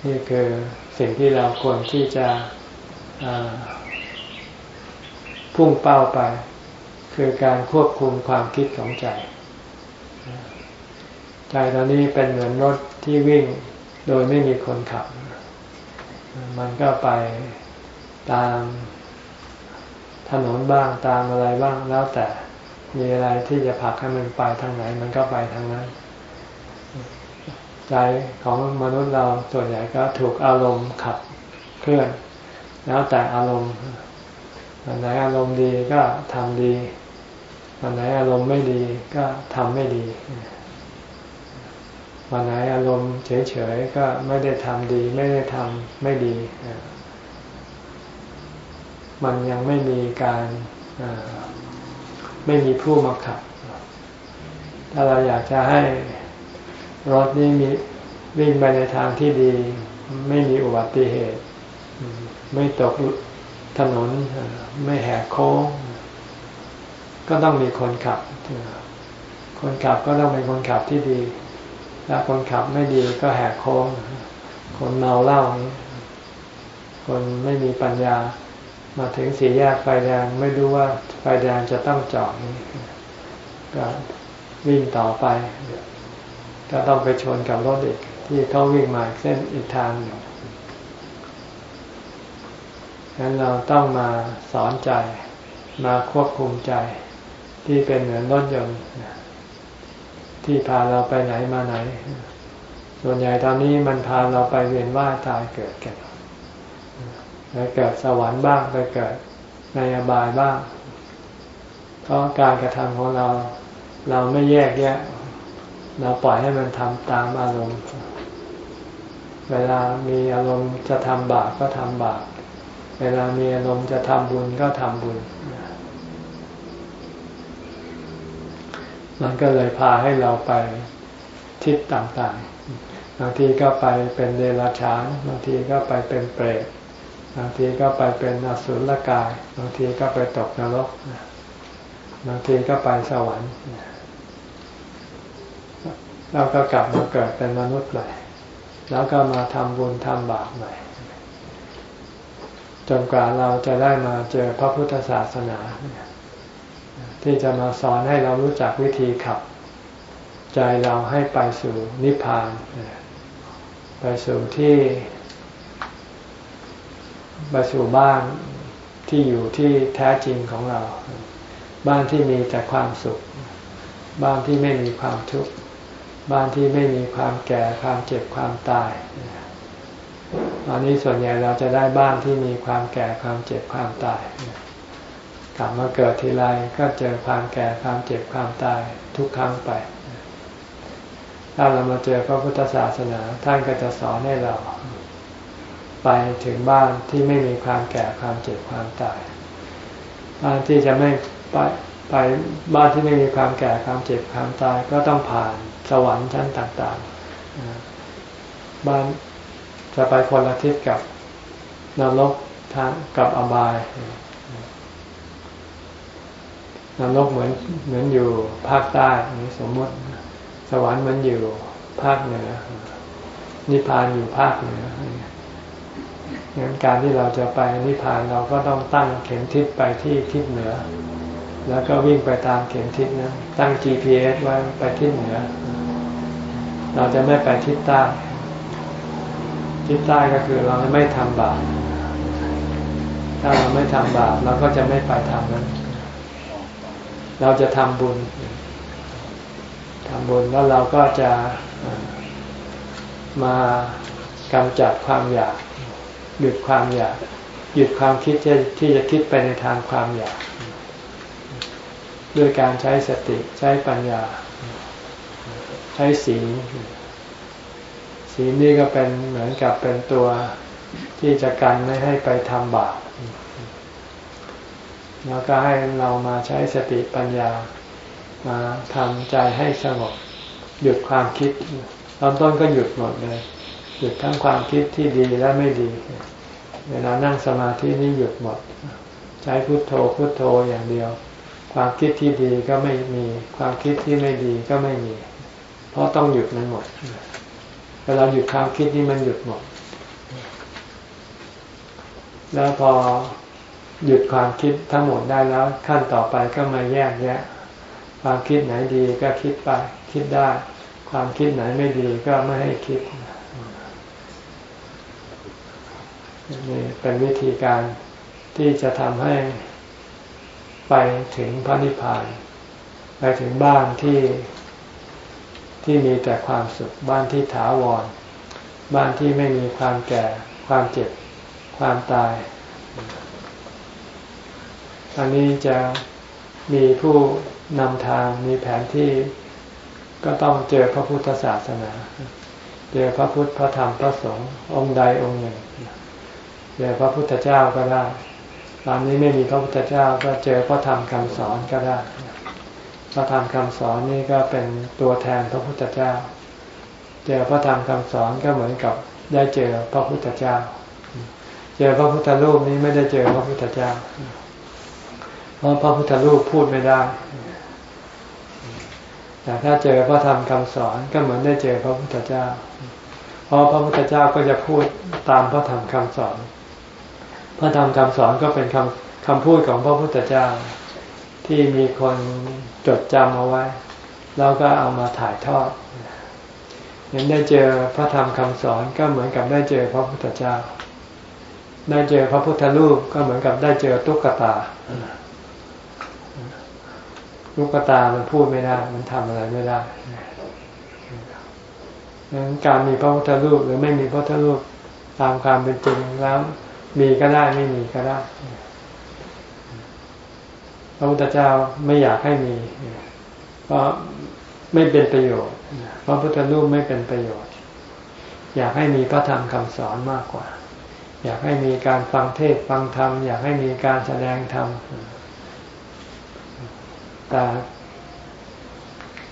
นี่คือสิ่งที่เราควรที่จะ พุ่งเป้าไป คือการควบคุมความคิดของใจ ใจตอนนี้เป็นเหมือนรถที่วิ่งโดยไม่มีคนขับ มันก็ไปตามถนนบ้างตามอะไรบ้างแล้วแต่มีอะไรที่จะผลักให้มันไปทางไหน มันก็ไปทางนั้น ใจของมนุษย์เราส่วนใหญ่ก็ถูกอารมณ์ขับเคลื่อน แล้วแต่อารมณ์วันไหนอารมณ์ดีก็ทำดีวันไหนอารมณ์ไม่ดีก็ทำไม่ดีวันไหนอารมณ์เฉยๆก็ไม่ได้ทำดี ไม่ได้ทำไม่ดี มันยังไม่มีการไม่มีผู้มาขับ ถ้าเราอยากจะให้รถนี้มีวิ่งไปในทางที่ดี ไม่มีอุบัติเหตุ ไม่ตกถนนไม่แหกโค้ง ก็ต้องมีคนขับ คนขับก็ต้องเป็นคนขับที่ดี ถ้าคนขับไม่ดีก็แหกโค้ง คนเมาเหล้าคนไม่มีปัญญา มาถึงสี่แยกไฟแดงไม่รู้ว่าไฟแดงจะต้องจอดนี้ก็วิ่งต่อไป ก็ต้องไปชนกับรถอีกที่เขาวิ่งมาเส้นอีกทางหนึ่ง งั้นเราต้องมาสอนใจ มาควบคุมใจ ที่เป็นเหมือนรถยนต์ที่พาเราไปไหนมาไหน ส่วนใหญ่ตอนนี้มันพาเราไปเวียนว่ายตายเกิดกันไปเกิดสวรรค์บ้างไปเกิดในอบายบ้าง เพราะการกระทำของเรา เราไม่แยกแยะ เราปล่อยให้มันทำตามอารมณ์ เวลามีอารมณ์จะทำบาปก็ทำบาป เวลามีอารมณ์จะทำบุญก็ทำบุญ มันก็เลยพาให้เราไปทิศต่างๆ บางทีก็ไปเป็นเดรัจฉาน บางทีก็ไปเป็นเปรต บางทีก็ไปเป็นอสุรกาย บางทีก็ไปตกนรก บางทีก็ไปสวรรค์แล้วก็กลับมาเกิดเป็นมนุษย์ใหม่ แล้วก็มาทำบุญทำบาปใหม่ จนกว่าเราจะได้มาเจอพระพุทธศาสนา ที่จะมาสอนให้เรารู้จักวิธีขับ ใจเราให้ไปสู่นิพพาน ไปสู่ที่ ไปสู่บ้านที่อยู่ที่แท้จริงของเรา บ้านที่มีแต่ความสุข บ้านที่ไม่มีความทุกข์ บ้านที่ไม่มีความแก่ความเจ็บความตาย ตอนนี้ส่วนใหญ่เราจะได้บ้านที่มีความแก่ความเจ็บความตายกลับมาเกิดทีไรก็เจอความแก่ความเจ็บความตายทุกครั้งไปถ้าเรามาเจอพระพุทธศาสนาท่านก็จะสอนให้เรา ไปถึงบ้านที่ไม่มีความแก่ความเจ็บความตายบ้านที่จะไม่ไปไปบ้านที่ไม่มีความแก่ความเจ็บความตายก็ต้องผ่านสวรรค์ชั้นต่างๆ บ้าน จะไปคนละทิศกับนรกทางกับอบายนรกเหมือนเหมือนอยู่ภาคใต้นี่สมมติ สวรรค์มันอยู่ภาคเหนือ นิพพานอยู่ภาคเหนืองั้นการที่เราจะไปนิพพานเราก็ต้องตั้งเข็มทิศไปที่ทิศเหนือ แล้วก็วิ่งไปตามเข็มทิศนะตั้ง GPS ไว้ไปทิศเหนือ เราจะไม่ไปทิศใต้ ทิศใต้ก็คือเราไม่ทำบาปถ้าเราไม่ทำบาปเราก็จะไม่ไปทางนั้น เราจะทำบุญทำบุญแล้วเราก็จะมากำจัดความอยาก หยุดความอยาก หยุดความคิดที่จะคิดไปในทางความอยาก ด้วยการใช้สติใช้ปัญญา ใช้ศีล ศีลนี่ก็เป็นเหมือนกับเป็นตัวที่จะกันไม่ให้ไปทำบาปแล้วก็ให้เรามาใช้สติปัญญา มาทำใจให้สงบ หยุดความคิดตอนต้นก็หยุดหมดเลย หยุดทั้งความคิดที่ดีและไม่ดี เวลานั่งสมาธินี่หยุดหมด ใช้พุโทโธพุโทโธอย่างเดียว ความคิดที่ดีก็ไม่มี ความคิดที่ไม่ดีก็ไม่มี เพราะต้องหยุดมันหมด เวลาหยุดความคิดนี่มันหยุดหมด แล้วพอหยุดความคิดทั้งหมดได้แล้ว ขั้นต่อไปก็มาแยกแยะ ความคิดไหนดีก็คิดไป คิดได้ ความคิดไหนไม่ดีก็ไม่ให้คิดนี่เป็นวิธีการที่จะทำให้ไปถึงพระนิพพาน ไปถึงบ้านที่ ที่มีแต่ความสุข บ้านที่ถาวร บ้านที่ไม่มีความแก่ ความเจ็บ ความตาย อันนี้จะมีผู้นำทางมีแผนที่ก็ต้องเจอพระพุทธศาสนา เจอพระพุทธพระธรรมพระสงฆ์องค์ใดองค์หนึ่ง เจอพระพุทธเจ้าก็ได้ ตอนนี้ไม่มีพระพุทธเจ้าก็เจอพระธรรมคำสอนก็ได้ พระธรรมคำสอนนี่ก็เป็นตัวแทนพระพุทธเจ้า เจอพระธรรมคำสอนก็เหมือนกับได้เจอพระพุทธเจ้า เจอพระพุทธรูปนี้ไม่ได้เจอพระพุทธเจ้า เพราะพระพุทธรูปพูดไม่ได้ แต่ถ้าเจอพระธรรมคำสอนก็เหมือนได้เจอพระพุทธเจ้า เพราะพระพุทธเจ้าก็จะพูดตามพระธรรมคำสอน พระธรรมคำสอนก็เป็นคำคำพูดของพระพุทธเจ้าที่มีคน จดจำเอาไว้ แล้วก็เอามาถ่ายทอดยังได้เจอพระธรรมคำสอนก็เหมือนกับได้เจอพระพุทธเจ้า ได้เจอพระพุทธรูปก็เหมือนกับได้เจอตุ๊กตาตุ๊กตามันพูดไม่ได้ มันทำอะไรไม่ได้ดังนั้นการมีพระพุทธรูปหรือไม่มีพระพุทธรูปตามความเป็นจริงแล้ว มีก็ได้ไม่มีก็ได้ พระพุทธเจ้าไม่อยากให้มี เพราะไม่เป็นประโยชน์พระพุทธรูปไม่เป็นประโยชน์ อยากให้มีพระธรรมคำสอนมากกว่า อยากให้มีการฟังเทศฟังธรรม อยากให้มีการแสดงธรรมแต่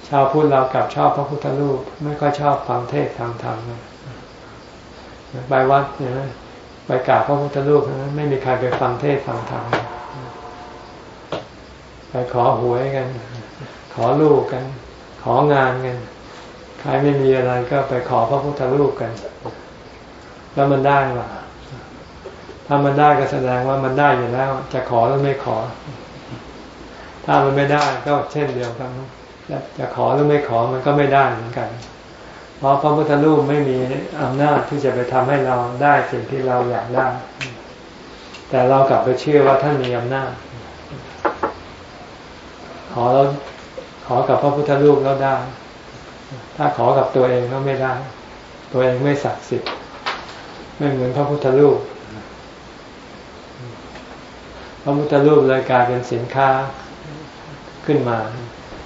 ชาวพุทธเรากลับชอบพระพุทธรูป ไม่ค่อยชอบฟังเทศทางธรรมไปวัดเนี่ยไปกราบพระพุทธรูปไม่มีใครไปฟังเทศฟังธรรม ขอหวยกัน ขอลูกกัน ของานกันใครไม่มีอะไรก็ไปขอพระพุทธรูปกัน แล้วมันได้หรือถ้ามันได้ก็แสดงว่ามันได้อยู่แล้ว จะขอหรือไม่ขอ ถ้ามันไม่ได้ก็เช่นเดียวกันจะขอหรือไม่ขอมันก็ไม่ได้เหมือนกัน เพราะพระพุทธรูปไม่มีอำนาจที่จะไปทำให้เราได้สิ่งที่เราอยากได้ แต่เรากลับไปเชื่อว่าท่านมีอำนาจ อแล้วขอกับพระพุทธรูปแล้วได้ ถ้าขอกับตัวเองก็ไม่ได้ ตัวเองไม่ศักดิ์สิทธิ์ไม่เหมือนพระพุทธรูป พระพุทธรูปเลยกลายเป็นสินค้าขึ้นมา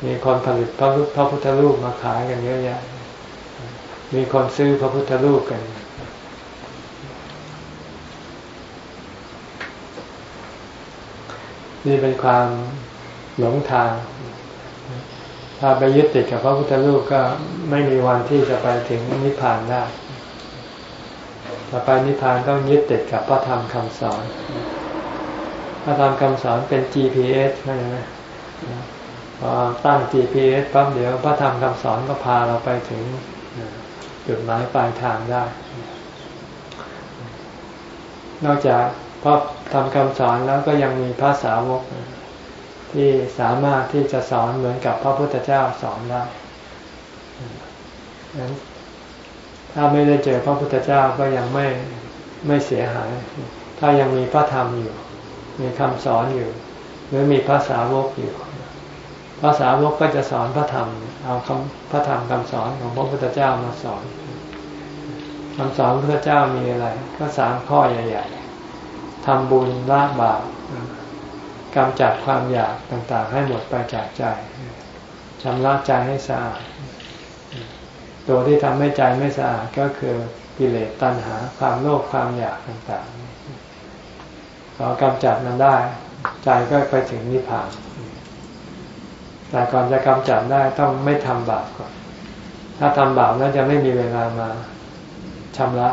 มีคนผลิตพระพระพุทธรูปมาขายกันเยอะแยะ มีคนซื้อพระพุทธรูปกันนี่เป็นความ หลงทาง ถ้าไปยึดติดกับพระพุทธรูปก็ไม่มีวันที่จะไปถึงนิพพานได้ถ้าไปนิพพานต้องยึดติดกับพระธรรมคำสอน พระธรรมคำสอนเป็น GPS ใช่ไหมพอตั้ง GPS ปั๊บเดี๋ยวพระธรรมคำสอนก็พาเราไปถึงจุดหมายปลายทางได้ นอกจากพระธรรมคำสอนแล้วก็ยังมีพระสาวก ที่สามารถที่จะสอนเหมือนกับพระพุทธเจ้าสอนได้นั้นถ้าไม่ได้เจอพระพุทธเจ้าก็ยังไม่ไม่เสียหาย ถ้ายังมีพระธรรมอยู่ มีคำสอนอยู่ หรือมีภาษาวกอยู่ภาษาวกก็จะสอนพระธรรม เอาคำพระธรรมคำสอนของพระพุทธเจ้ามาสอนคำสอนพระพุทธเจ้ามีอะไร ก็สามข้อใหญ่ ๆทำบุญละบาป กำจัดความอยากต่างๆ ให้หมดไปจากใจชำระใจให้สะอาด ตัวที่ทำให้ใจไม่สะอาดก็คือกิเลสตัณหาความโลภความอยากต่างๆพอกำจัดมันได้ ใจก็ไปถึงนิพพานแต่ก่อนจะกำจัดได้ต้องไม่ทำบาปก่อน ถ้าทำบาปแล้วจะไม่มีเวลามาชำระ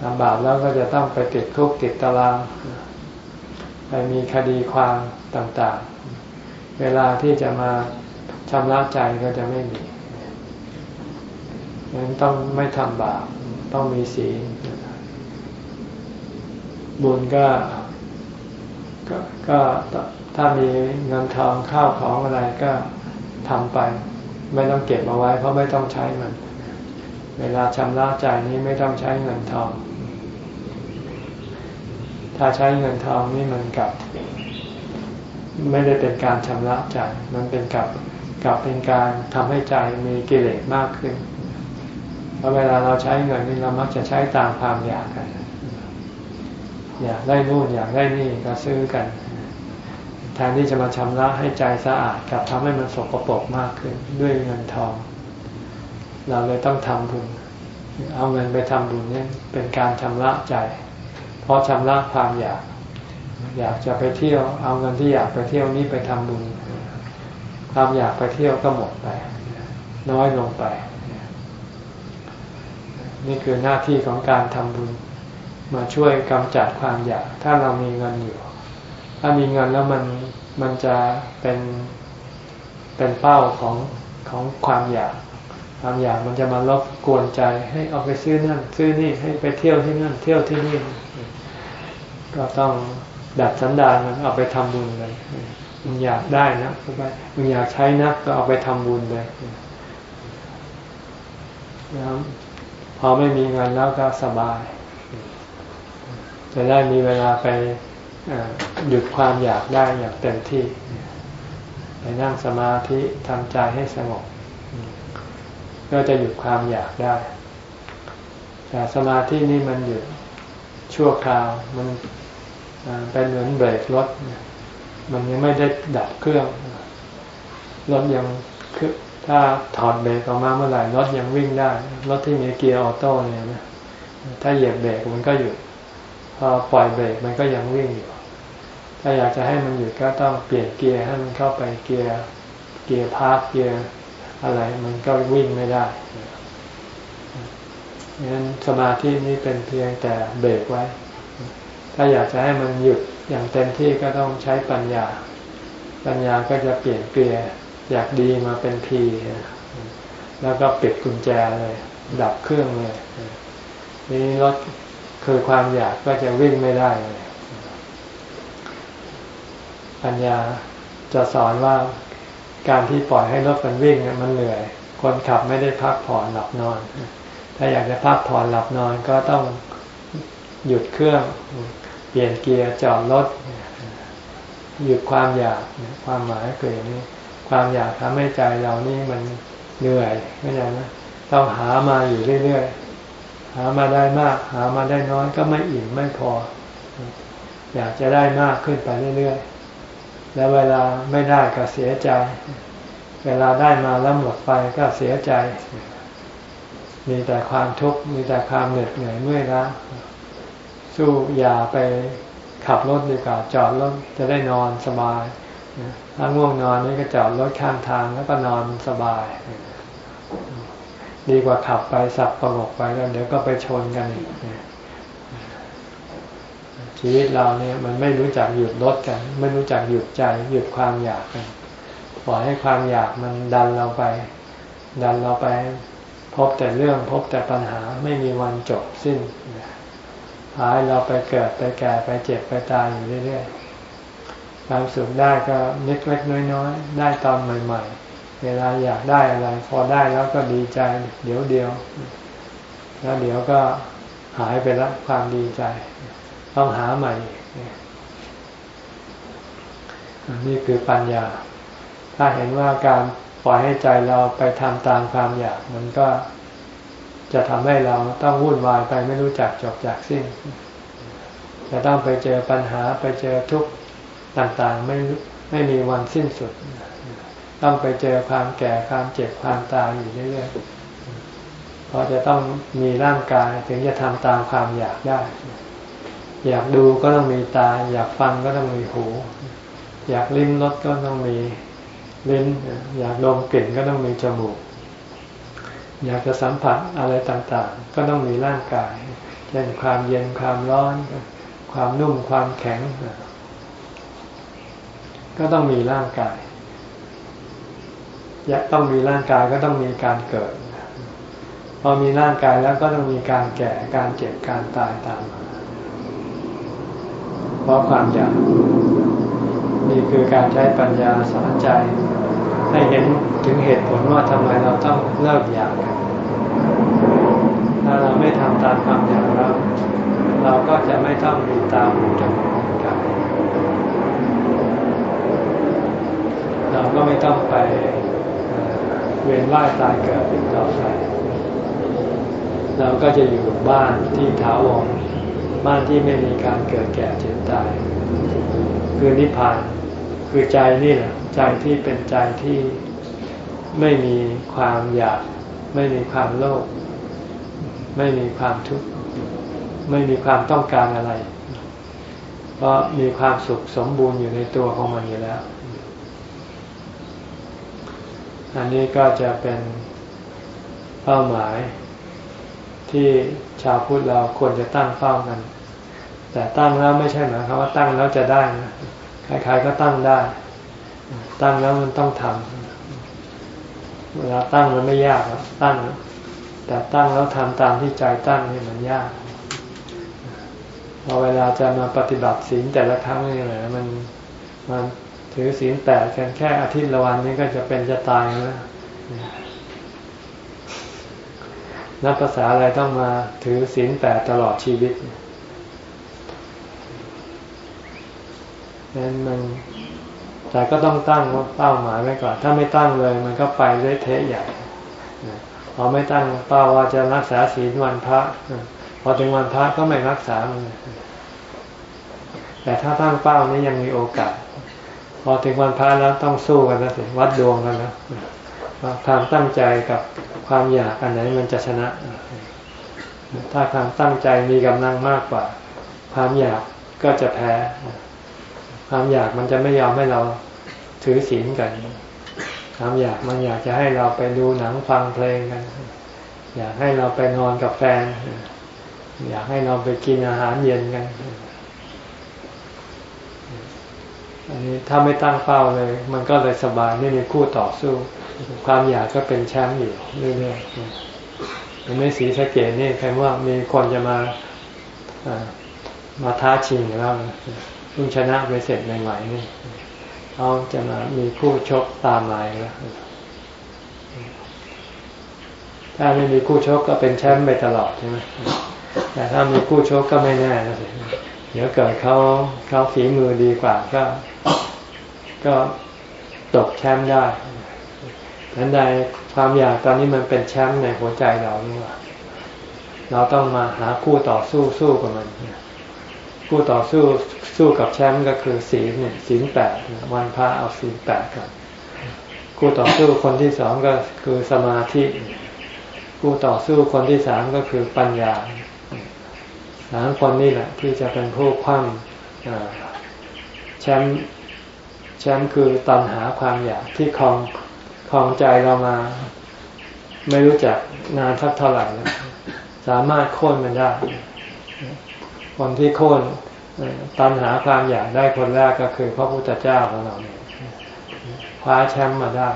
ทำบาปแล้วก็จะต้องไปติดคุกติดตาราง ไปมีคดีความต่างๆ เวลาที่จะมาชำระใจก็จะไม่มีฉะนั้นต้องไม่ทำบาปต้องมีศีลบุญก็ก็ก็ถ้ามีเงินทองข้าวของอะไรก็ทำไป ไม่ต้องเก็บเอาไว้ เพราะไม่ต้องใช้มัน เวลาชำระใจนี้ไม่ต้องใช้เงินทอง ถ้าใช้เงินทองนี่มันกับ ไม่ได้เป็นการชำระใจ มันเป็นกับกับเป็นการทำให้ใจมีกิเลสมากขึ้นเพราะเวลาเราใช้เงินนี่เรามักจะใช้ตามความอยากกันอยากได้นู่นอยากได้นี่ก็ซื้อกันแทนที่จะมาชำระให้ใจสะอาดกับทำให้มันสกปรกมากขึ้นด้วยเงินทอง เราเลยต้องทำบุญ เอาเงินไปทำบุญนี่เป็นการชำระใจ เพราะชำระความอยาก อยากจะไปเที่ยว เอาเงินที่อยากไปเที่ยวนี้ไปทำบุญ ความอยากไปเที่ยวก็หมดไป น้อยลงไป นี่คือหน้าที่ของการทำบุญ มาช่วยกำจัดความอยาก ถ้าเรามีเงินอยู่ ถ้ามีเงินแล้วมันมันจะเป็นเป็นเป้าของของความอยากความอยากมันจะมาลบกวนใจ ให้เอาไปซื้อนั่น ซื้อนี่ให้ไปเที่ยวที่นั่น เที่ยวที่นี่ ก็ต้องดัดสันดานมันเอาไปทำบุญเลยมันอยากได้นะก็ไปมันอยากใช้นะก็เอาไปทำบุญเลยนะพอไม่มีเงินแล้วก็สบาย จะได้มีเวลาไปหยุดความอยากได้อย่างเต็มที่ ไปนั่งสมาธิทำใจให้สงบ ก็จะหยุดความอยากได้ แต่สมาธินี่มันหยุดชั่วคราวมัน เป็นเหมือนเบรกรถ มันยังไม่ได้ดับเครื่อง รถยังคือถ้าถอดเบรกออกมาเมื่อไหร่รถยังวิ่งได้ รถที่มีเกียร์ออโต้เนี่ยนะถ้าเหยียบเบรกมันก็หยุด พอปล่อยเบรกมันก็ยังวิ่งอยู่ ถ้าอยากจะให้มันหยุดก็ต้องเปลี่ยนเกียร์ให้มันเข้าไปเกียร์ เกียร์พาร์คเกียร์ออะไรมันก็วิ่งไม่ได้ดังนั้นสมาธินี้เป็นเพียงแต่เบรกไว้ ถ้าอยากจะให้มันหยุดอย่างเต็มที่ก็ต้องใช้ปัญญา ปัญญาก็จะเปลี่ยนเปลี่ยอยากดีมาเป็นพีแล้วก็ปิดกุญแจเลย ดับเครื่องเลยนี่รถคือความอยากก็จะวิ่งไม่ได้เลยปัญญาจะสอนว่าการที่ปล่อยให้รถมันวิ่งมันเหนื่อย คนขับไม่ได้พักผ่อนหลับนอน ถ้าอยากจะพักผ่อนหลับนอนก็ต้องหยุดเครื่อง เปลี่ยนเกียร์จอดรถหยุดความอยากความหมายคืออย่างนี้ ความอยากทำให้ใจเรานี่มันเหนื่อยไม่ใช่ไหมต้องหามาอยู่เรื่อยๆหามาได้มาก หามาได้น้อยก็ไม่อิ่มไม่พอ อยากจะได้มากขึ้นไปเรื่อยๆแล้วเวลาไม่ได้ก็เสียใจ เวลาได้มาแล้วหมดไปก็เสียใจ มีแต่ความทุกข์มีแต่ความเหน็ดเหนื่อยเมื่อยล้า สู้อย่าไปขับรถดีกว่าจอดรถจะได้นอนสบายถ้าง่วงนอนนี่ก็จอดรถข้างทางแล้วก็นอนสบาย ดีกว่าขับไปสับประกบไปแล้วเดี๋ยวก็ไปชนกันอีกชีวิตเราเนี่ยมันไม่รู้จักหยุดรถกัน ไม่รู้จักหยุดใจ หยุดความอยากกันปล่อยให้ความอยากมันดันเราไป ดันเราไป พบแต่เรื่องพบแต่ปัญหาไม่มีวันจบสิ้น พาให้เราไปเกิดไปแก่ไปเจ็บไปตายอยู่เรื่อยๆความสุขได้ก็เล็กเล็กน้อยๆได้ตอนใหม่ ๆ เวลาอยากได้อะไร พอได้แล้วก็ดีใจ เดี๋ยวเดียว แล้วเดี๋ยวก็หายไปแล้วความดีใจ ต้องหาใหม่นี่คือปัญญา ถ้าเห็นว่าการปล่อยให้ใจเราไปทำตามความอยากมันก็ จะทำให้เราต้องวุ่นวายไปไม่รู้จักจบจากสิ้น จะต้องไปเจอปัญหาไปเจอทุกข์ต่างๆไม่ไม่มีวันสิ้นสุด ต้องไปเจอความแก่ความเจ็บความตายอยู่เรื่อยๆเพราะจะต้องมีร่างกายถึงจะทำตามความอยากได้ อยากดูก็ต้องมีตา อยากฟังก็ต้องมีหู อยากลิ้มรสก็ต้องมีลิ้น อยากดมกลิ่นก็ต้องมีจมูก อยากจะสัมผัสอะไรต่างๆ ก็ต้องมีร่างกายเช่นความเย็นความร้อน ความนุ่มความแข็ง ก็ต้องมีร่างกายอยากต้องมีร่างกายก็ต้องมีการเกิด พอมีร่างกายแล้วก็ต้องมีการแก่การเจ็บการตายตามมาเพราะความอยากนี่คือการใช้ปัญญาสอนใจให้เห็น ถึงเหตุผลว่าทำไมเราต้องเลิกอยากกันถ้าเราไม่ทำตามความอยากเราเราก็จะไม่ต้องมีตามหูจมูกกายเราก็ไม่ต้องไปเวียนว่ายตายเกิดอีกต่อไปเราก็จะอยู่บ้านที่ถาวรบ้านที่ไม่มีการเกิดแก่เจ็บตาย คือนิพพานคือใจนี่แหละใจที่เป็นใจที่ ไม่มีความอยาก ไม่มีความโลภไม่มีความทุกข์ไม่มีความต้องการอะไร เพราะมีความสุขสมบูรณ์อยู่ในตัวของมันอยู่แล้ว อันนี้ก็จะเป็นเป้าหมายที่ชาวพุทธเราควรจะตั้งเป้ากัน แต่ตั้งแล้วไม่ใช่หมายความว่าตั้งแล้วจะได้นะใครๆก็ตั้งได้ ตั้งแล้วมันต้องทำ เวลาตั้งมันไม่ยากตั้ง แต่ตั้งแล้วทำตามที่ใจตั้งนี่มันยากพอเวลาจะมาปฏิบัติศีลแต่ละครั้งนี่แหละมันมันถือศีลแปดกันแค่อาทิตย์ละวันนี้ก็จะเป็นจะตายแล้วนับภาษาอะไรต้องมาถือศีลแปดตลอดชีวิตนั้นมัน แต่ก็ต้องตั้งเป้าหมายไว้ก่อน ถ้าไม่ตั้งเลย มันก็ไปได้เทะใหญ่พอไม่ตั้งเป้าว่าจะรักษาศีลวันพระ พอถึงวันพระก็ไม่รักษามันแต่ถ้าตั้งเป้านี้ยังมีโอกาส พอถึงวันพระแล้วต้องสู้กันแล้วสิวัดดวงกันแล้วความตั้งใจกับความอยากอันไหนมันจะชนะ ถ้าความตั้งใจมีกำลังมากกว่า ความอยากก็จะแพ้ ความอยากมันจะไม่ยอมให้เราถือศีลกัน ความอยากมันอยากจะให้เราไปดูหนังฟังเพลงกัน อยากให้เราไปนอนกับแฟน อยากให้เราไปกินอาหารเย็นกันอันนี้ถ้าไม่ตั้งเป้าเลย มันก็เลยสบายไม่มีคู่ต่อสู้ ความอยากก็เป็นแชมป์อยู่เรื่อยๆยังไม่สีสะเกดนี่ใครว่ามีคนจะมามาท้าชิงแล้ว เพิ่งชนะไปเสร็จใหม่ๆนี่เขาจะมามีคู่ชกตามมาแล้วถ้าไม่มีคู่ชกก็เป็นแชมป์ไปตลอดใช่ไหมแต่ถ้ามีคู่ชกก็ไม่แน่นะสิเดี๋ยวเกิดเขาเขาฝีมือดีกว่าก็ ก็ตกแชมป์ได้ดังนั้นความอยากตอนนี้มันเป็นแชมป์ในหัวใจเรานี่ว่าเราต้องมาหาคู่ต่อสู้สู้กับมัน คู่ต่อสู้ สู้กับแชมป์ก็คือศีลเนี่ยศีลแปดวันพระเอาศีลแปดก่อนคู่ต่อสู้คนที่สองก็คือสมาธิคู่ต่อสู้คนที่สามก็คือปัญญาสามคนนี่แหละที่จะเป็นผู้คว่ำแชมป์แชมป์คือตัณหาความอยากที่คลองคลองใจเรามา ไม่รู้จักนานสักเท่าไหร่สามารถโค่นมันได้คนที่โค่น ตัณหาความอยากได้คนแรกก็คือพระพุทธเจ้าของเราเนี่ยคว้าแชมป์มาได้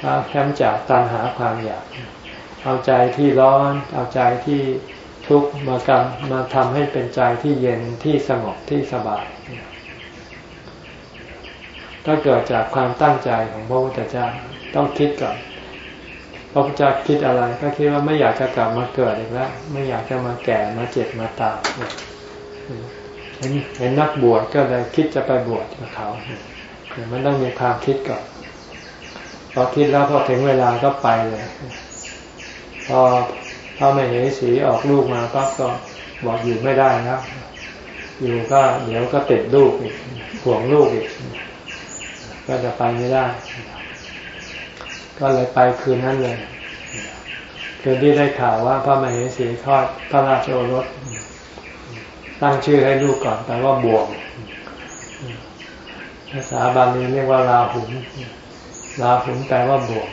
คว้าแชมป์จากตัณหาความอยาก เอาใจที่ร้อน เอาใจที่ทุกข์มากำมาทำให้เป็นใจที่เย็นที่สงบที่สบายก็เกิดจากความตั้งใจของพระพุทธเจ้าต้องคิดก่อนพระพุทธเจ้าคิดอะไร ก็คิดว่าไม่อยากจะกลับมาเกิดอีกแล้ว ไม่อยากจะมาแก่มาเจ็บมาตาย เห็นเห็นนักบวชก็เลยคิดจะไปบวชกับเขามันต้องมีความคิดก่อนพอคิดแล้วพอถึงเวลาก็ไปเลยพอพอไม่เห็นสีออกลูกมาปั๊บก็บอกอยู่ไม่ได้นะอยู่ก็เดี๋ยวก็ติดลูกอีกห่วงลูกอีก ก็จะไปไม่ได้ ก็เลยไปคืนนั้นเลยคืนที่ได้ข่าวว่าพระมเหสีทอดพระราชโอรส ตั้งชื่อให้ลูกก่อนแปลว่าบ่วงภาษาบาลีเรียกว่าลาหุนลาหุนแปลว่าบ่วง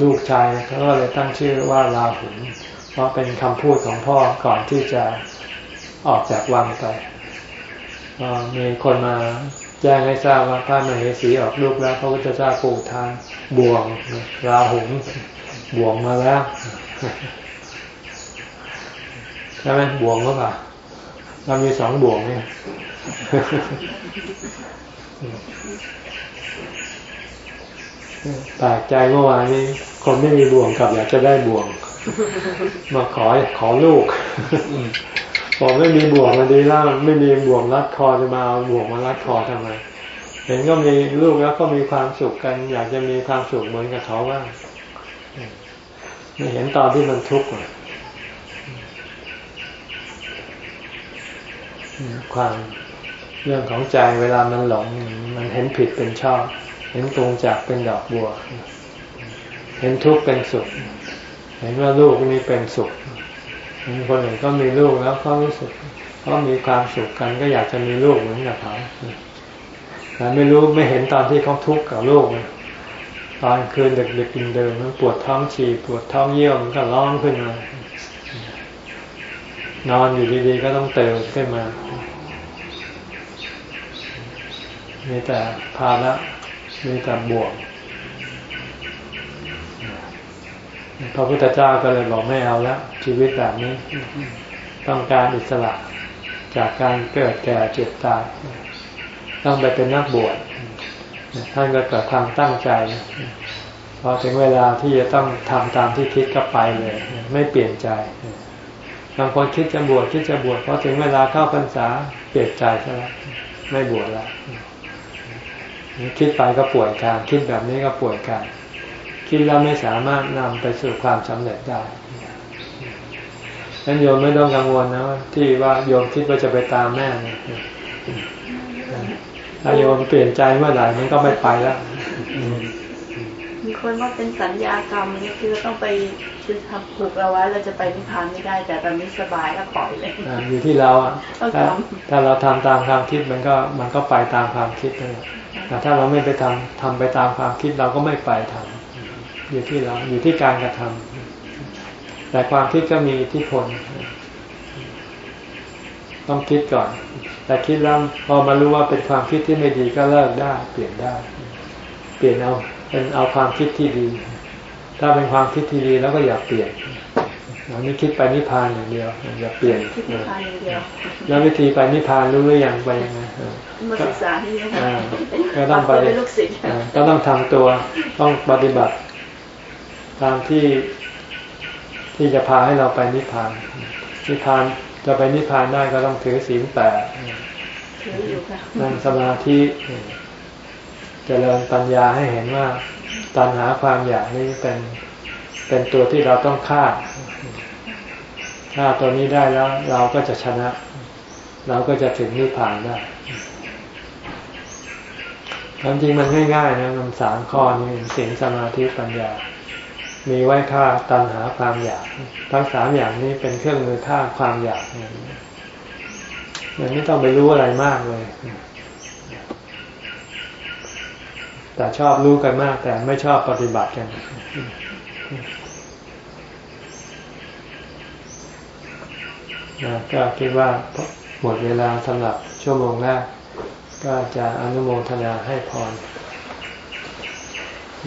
ลูกชายเขาก็เลยตั้งชื่อว่าลาหุนเพราะเป็นคำพูดของพ่อก่อนที่จะออกจากวังไปมีคนมาแจ้งให้ทราบว่าพระมเหสีออกลูกแล้วพระพุทธเจ้าปูทางบ่วงราหุนบวงมาแล้ว ใช่ไหมบ่วงก็ป่ะเรามีสองบ่วงเนี่ยแปลกใจเมื่อวานนี้ คนไม่มีบ่วงกับอยากจะได้บ่วง มาขอขอลูกบอกไม่มีบ่วงมาดีแล้วไม่มีบ่วงรัดคอจะมาเอาบ่วงมารัดคอทำไมเห็นก็มีลูกแล้วก็มีความสุขกัน อยากจะมีความสุขเหมือนกับเขาบ้างไม่เห็นตอนที่มันทุกข์ ความเรื่องของใจเวลามันหลงมันเห็นผิดเป็นชอบ เห็นตรงจากเป็นดอกบัว เห็นทุกข์เป็นสุข เห็นว่าลูกนี้เป็นสุขเห็นคนอื่นก็มีลูกแล้วเขารู้สึกเขามีความสุขกันก็อยากจะมีลูกเหมือนกับเขาแต่ไม่รู้ไม่เห็นตอนที่เขาทุกข์กับลูกตอนคืนดึกๆกินเดินมันปวดท้องฉี่ปวดท้องเยี่ยวมันก็ร้องขึ้นมา นอนอยู่ดีๆก็ต้องเติมขึ้นมามีแต่ภาระมีแต่บวกพระพุทธเจ้าก็เลยบอกไม่เอาแล้วชีวิตแบบนี้ ต้องการอิสระจากการเกิดแก่เจ็บตายต้องไปเป็นนักบวชท่านก็เกิดความตั้งใจพอถึงเวลาที่จะต้องทำตามที่คิดก็ไปเลย ไม่เปลี่ยนใจ บางคนคิดจะบวชคิดจะบวชพอถึงเวลาเข้าพรรษาเปลี่ยนใจซะแล้วไม่บวชแล้วคิดไปก็ป่วยการคิดแบบนี้ก็ป่วยการคิดแล้วไม่สามารถนำไปสู่ความสำเร็จได้นั้นโยมไม่ต้องกังวลนะที่ว่าโยมคิดว่าจะไปตามแม่ถ้าโยมเปลี่ยนใจเมื่อไหร่มันก็ไม่ไปแล้ว มีคนว่าเป็นสัญญากรรมนี่คือต้องไปคือทำผูกเราไว้เราจะไปนิพพานไม่ได้ แต่ตอนนี้สบายแล้วปล่อยเลยอยู่ที่เราอะถ้าถ้าเราทำตามความคิดมันก็มันก็ไปตามความคิดนั่นแหละแต่ถ้าเราไม่ไปทำทำไปตามความคิดเราก็ไม่ไปทำอยู่ที่เราอยู่ที่การกระทำแต่ความคิดก็มีอิทธิพลต้องคิดก่อน แต่คิดแล้วพอมารู้ว่าเป็นความคิดที่ไม่ดีก็เลิกได้ เปลี่ยนได้ เปลี่ยนเอา เป็นเอาความคิดที่ดี ถ้าเป็นความคิดที่ดีแล้วก็อย่าเปลี่ยนเราไม่คิดไปนิพพานอย่างเดียวอย่าเปลี่ยนคิดนิพพานอย่างเดียวแล้ววิธีไปนิพพานรู้หรือยังไปยังไงมาศึกษาที่นี่ก็ต้องไปก็ต้องทำตัวต้องปฏิบัติ ตามที่ที่จะพาให้เราไปนิพพานนิพพานจะไปนิพพานได้ก็ต้องถือศีลแปดนั่งสมาธิ เจริญปัญญาให้เห็นว่าตัณหาความอยากนี้เป็นเป็นตัวที่เราต้องฆ่าถ้าตัวนี้ได้แล้ว เราก็จะชนะ เราก็จะถึงนิพพานได้ความจริงมันง่ายๆนะมันสามข้อนี้สิ่งสมาธิปัญญา มีไว้ฆ่าตัณหาความอยาก ทั้งสามอย่างนี้เป็นเครื่องมือฆ่าความอยากอย่างนี้มันไม่ต้องไปรู้อะไรมากเลย แต่ชอบรู้กันมาก แต่ไม่ชอบปฏิบัติกัน นะก็คิดว่าหมดเวลาสำหรับชั่วโมงแรก ก็จะอนุโมทนาให้พร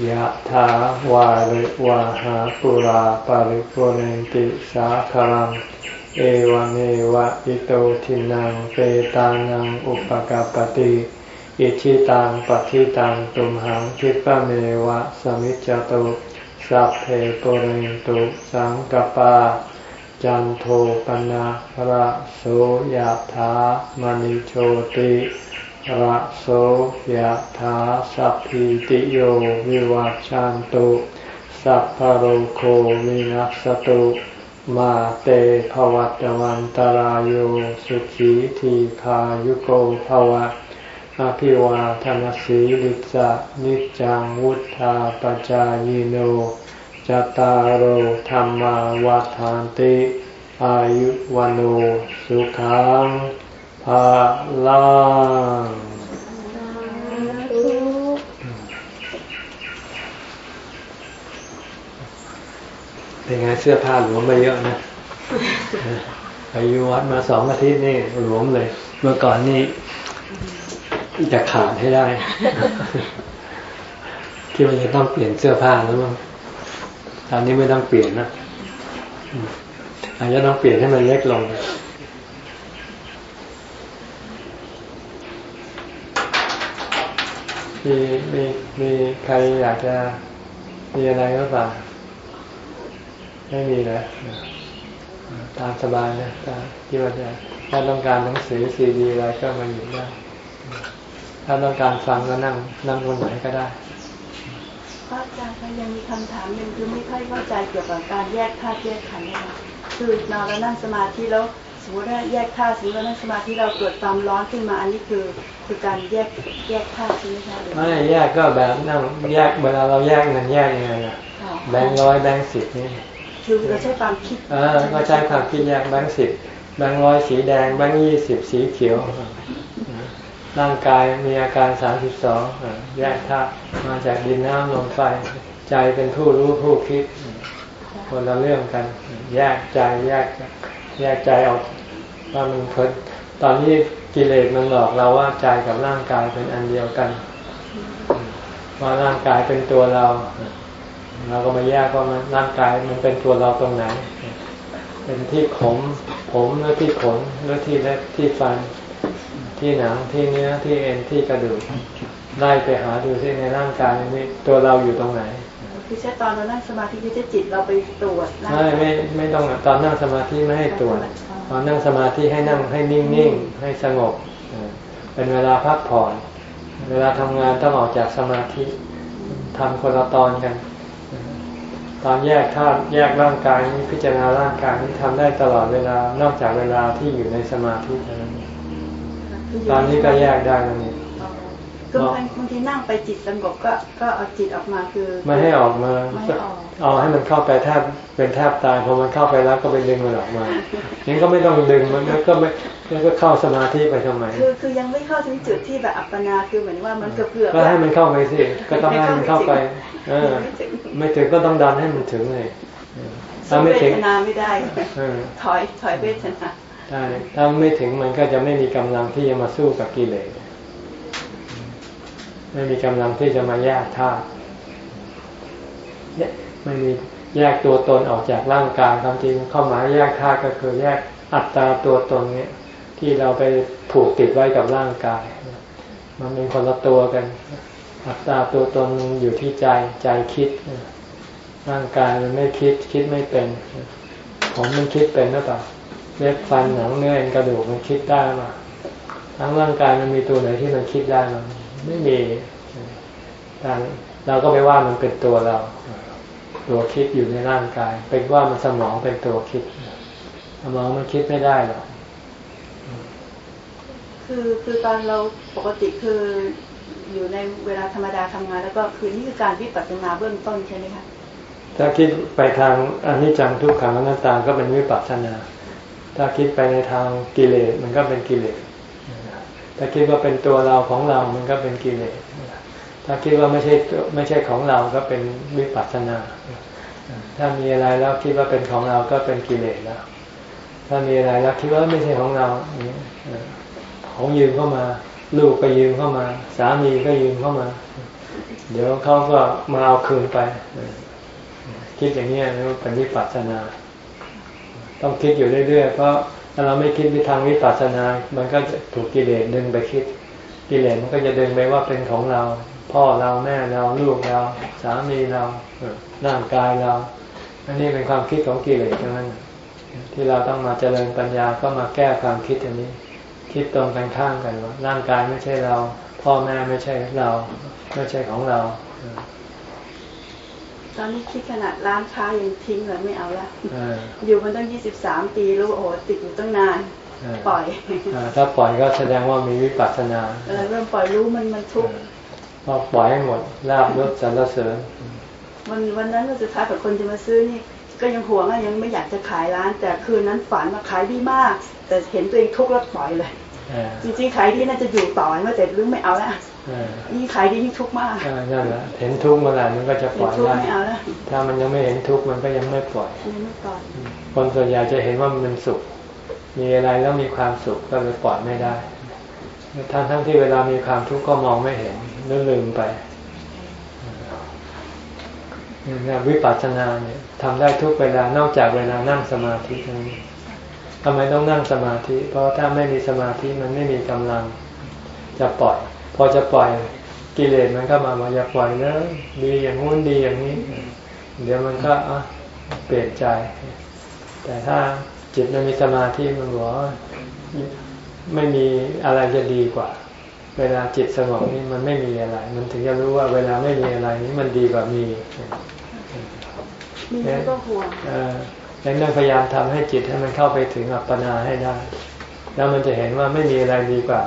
ยะถาวาริวาหาปุราปาริปุเรนติสาคลัง เอวเมวะอิโตทินังเปตานังอุปกาปติ อิชิตังปฏิตังตุมหังคิปะเมวะสมิจจตุสัพเพปุเรนตุสังกปา จันโทปนะระโสยถามณิโชติระโสยถาสัพพิติโยวิวัจจันตุสัพพโรโควินัสตุมาเตภวัตวันตารโยสุขีทีขายุโกภวะ อภิวาทนสีลิสะนิจังวุธาปจายโนจตารโหธรรมาวาทานติ อายุวันโอสุขังภาลังเป็นไงเสื้อผ้าหลวมไปเยอะนะไปอยู่วัดมาสองอาทิตย์นี่หลวมเลย เมื่อก่อนนี่ จะขาดให้ได้คิดว่าจะต้องเปลี่ยนเสื้อผ้าแล้วมั้งตอนนี้ไม่ต้องเปลี่ยนนะอาจจะต้องเปลี่ยนให้มันเล็กลงมีมีมีใครอยากจะมีอะไรก็เปล่าไม่มีนะตามสบายนะตามที่ว่าจะถ้าต้องการหนังสือซีดีอะไรก็มาอยู่ได้ ถ้าต้องการฟังก็นั่งนั่งตรงไหนก็ได้พระอาจารย์ยังมีคำถามหนึ่งคือไม่ค่อยเข้าใจเกี่ยวกับการแยกธาตุแยกขันธ์นะคะคือนอนแล้วนั่งสมาธิแล้วสมมติว่าแยกธาตุสมมติว่านั่งสมาธิเราเกิดความร้อนขึ้นมาอันนี้คือคือการแยกแยกธาตุใช่ไหมคะไม่แยกก็แบบนั่งแยกเวลาเราแยกนันแยกยังไงอะแบงค์ร้อยแบงค์สิบนี่คือเราใช้ความคิดอ่าก็ใช้ความคิดแยกแบงค์สิบแบงค์ร้อยสีแดงแบงค์ยี่สิบสีเขียว ร่างกายมีอาการสามสิบสองแยกธาตุมาจากดินน้ำลมไฟ ใจเป็นผู้รู้ผู้คิดคนละเรื่องกัน แยกใจแยกแยกใจออกว่ามันเพิดตอนนี้กิเลสมันหลอกเราว่าใจกับร่างกายเป็นอันเดียวกัน ว่าร่างกายเป็นตัวเรา เราก็มาแยกว่ามันร่างกายมันเป็นตัวเราตรงไหน เป็นที่ผมผมหรือที่ขนหรือที่เล็บที่ฟัน ที่หนังที่เนื้อที่เอ็นที่กระดูกไล่ไปหาดูที่ในร่างกายนี้ตัวเราอยู่ตรงไหนคือใช่ตอนเรานั่งสมาธิที่จะจิตเราไปตรวจไม่ไม่ไม่ต้องตอนนั่งสมาธิไม่ให้ตรวจตอนนั่งสมาธิให้นั่งให้นิ่งๆให้สงบเป็นเวลาพักผ่อน เวลาทำงานต้องออกจากสมาธิทำคนละตอนกัน ตอนแยกธาตุแยกร่างกายนี้พิจารณาร่างกายนี้ทำได้ตลอดเวลานอกจากเวลาที่อยู่ในสมาธิเท่านั้น ตอนนี้ก็แยกได้แล้วนี่ก็บางทีนั่งไปจิตสงบก็ก็เอาจิตออกมาคือ ไม่ให้ออกมาไม่ให้ออกเอาให้มันเข้าไปแทบเป็นแทบตายพอมันเข้าไปแล้วก็ไปดึงมันออกมาอย่างก็ไม่ต้องดึงมันก็ไม่แล้วก็เข้าสมาธิไปทำไมคือคือยังไม่เข้าถึงจุดที่แบบอัปปนาคือเหมือนว่ามันเกือบเกือบก็ให้มันเข้าไปสิก็ต้องให้มันเข้าไป เออ ไม่ถึงก็ต้องดันให้มันถึงเลยเออถ้าสู้ไม่เวถึงทนาไม่ได้เออถอยถอยเวทนา ใช่ถ้าไม่ถึงมันก็จะไม่มีกำลังที่จะมาสู้กับกิเลสไม่มีกำลังที่จะมาแยกธาตุไม่มีแยกตัวตนออกจากร่างกายความจริงเข้าหมายแยกธาตุก็คือแยกอัตตาตัวตนเนี่ย ที่เราไปผูกติดไว้กับร่างกาย มันเป็นคนละตัวกัน อัตตาตัวตนอยู่ที่ใจใจคิด ร่างกายมันไม่คิดคิดไม่เป็นผมมันคิดเป็นหรือเปล่า เล็บฟันหนังเนื้อเอ็นกระดูกมันคิดได้มาทั้งร่างกายมันมีตัวไหนที่มันคิดได้มั้งไม่มีแต่เราก็ไปว่ามันเป็นตัวเรา ตัวคิดอยู่ในร่างกาย เป็นว่ามันสมองเป็นตัวคิด สมองมันคิดไม่ได้หรอกคือคือตอนเราปกติคืออยู่ในเวลาธรรมดาทำงาน แล้วก็คือนี่คือการวิปัสสนาเบื้องต้นใช่ไหมคะถ้าคิดไปทางอนิจจังทุกขังอนัตตาก็เป็นวิปัสสนา ถ้าคิดไปในทางกิเลสมันก็เป็นกิเลส ถ้าคิดว่าเป็นตัวเราของเรา มันก็เป็นกิเลส ถ้าคิดว่าไม่ใช่ไม่ใช่ของเราก็เป็นวิปัสสนา ถ้ามีอะไรแล้วคิดว่าเป็นของเราก็เป็นกิเลสแล้ว ถ้ามีอะไรแล้วคิดว่าไม่ใช่ของเรา ของยืมเข้ามา ลูกก็ยืมเข้ามา สามีก็ยืมเข้ามา เดี๋ยวเขาก็มาเอาคืนไป คิดอย่างนี้เรียกว่าเป็นวิปัสสนา ต้องคิดอยู่เรื่อยๆ เพราะถ้าเราไม่คิดไปทางวิปัสสนา มันก็จะถูกกิเลสดึงไปคิด กิเลสมันก็จะดึงไปว่าเป็นของเรา พ่อเราแม่เราลูกเรา สามีเราร่างกายเรา อันนี้เป็นความคิดของกิเลสทั้งนั้น ที่เราต้องมาเจริญปัญญาก็มาแก้ความคิดอันนี้ คิดตรงกันข้ามกันว่าร่างกายไม่ใช่เรา พ่อแม่ไม่ใช่เรา ไม่ใช่ของเรา ตอนนี้คิดขนาดร้านค้ายังทิ้งเลยไม่เอาละเอออยู่มันตั้งยี่สิบสามปีรู้ว่าโอ้โหติดอยู่ตั้งนานเออปล่อยอ่าถ้าปล่อยก็แสดงว่ามีวิปัสสนาเออเริ่มปล่อยรู้มันมันทุกข์พอปล่อยให้หมดลาบยศสรรเสริญวันวันนั้นวันสุดท้ายกับคนจะมาซื้อนี่ ก็ยังห่วงอะยังไม่อยากจะขายร้าน แต่คืนนั้นฝันมาขายดีมาก แต่เห็นตัวเองทุกข์แล้วปล่อยเลยเออจริงๆขายดีน่าจะอยู่ต่อเมื่อแต่รู้ไม่เอาละเออ ยิ่งขายดียิ่งทุกข์มากเออนั่นแหละเห็นทุกข์เมื่อไหร่มันก็จะปเห็ล่นอยทุกข์ได้ไม่เอาละถ้ามันยังไม่เห็นทุกข์มันก็ยังไม่ปล่อยยังไม่ปล่อยคนส่วนใหญ่จะเห็นว่ามันเป็นสุข มีอะไรแล้วมีความสุขก็เลยปล่อยไม่ได้ทั้งทั้งที่เวลามีความทุกข์ก็มองไม่เห็นลืมลืมไปเนี่ยวิปัสสนาเนี่ยทำได้ทุกเวลานอกจากเวลานั่งสมาธิเท่านั้นทำไมต้องนั่งสมาธิ เพราะถ้าไม่มีสมาธิมันไม่มีกำลังจะปล่อย พอจะปล่อยกิเลสมันก็มามาอย่าปล่อยนะดีอย่างงู้นดีอย่างนี้ เดี๋ยวมันก็อะเปลี่ยนใจ แต่ถ้าจิตมันมีสมาธิมันบอกว่าไม่มีอะไรจะดีกว่า เวลาจิตสงบนี่มันไม่มีอะไร มันถึงจะรู้ว่าเวลาไม่มีอะไรนี่มันดีกว่ามีมีแล้วก็ห่วงเออดังนั้นพยายามทำให้จิตให้มันเข้าไปถึงอัปปนาให้ได้ แล้วมันจะเห็นว่าไม่มีอะไรดีกว่า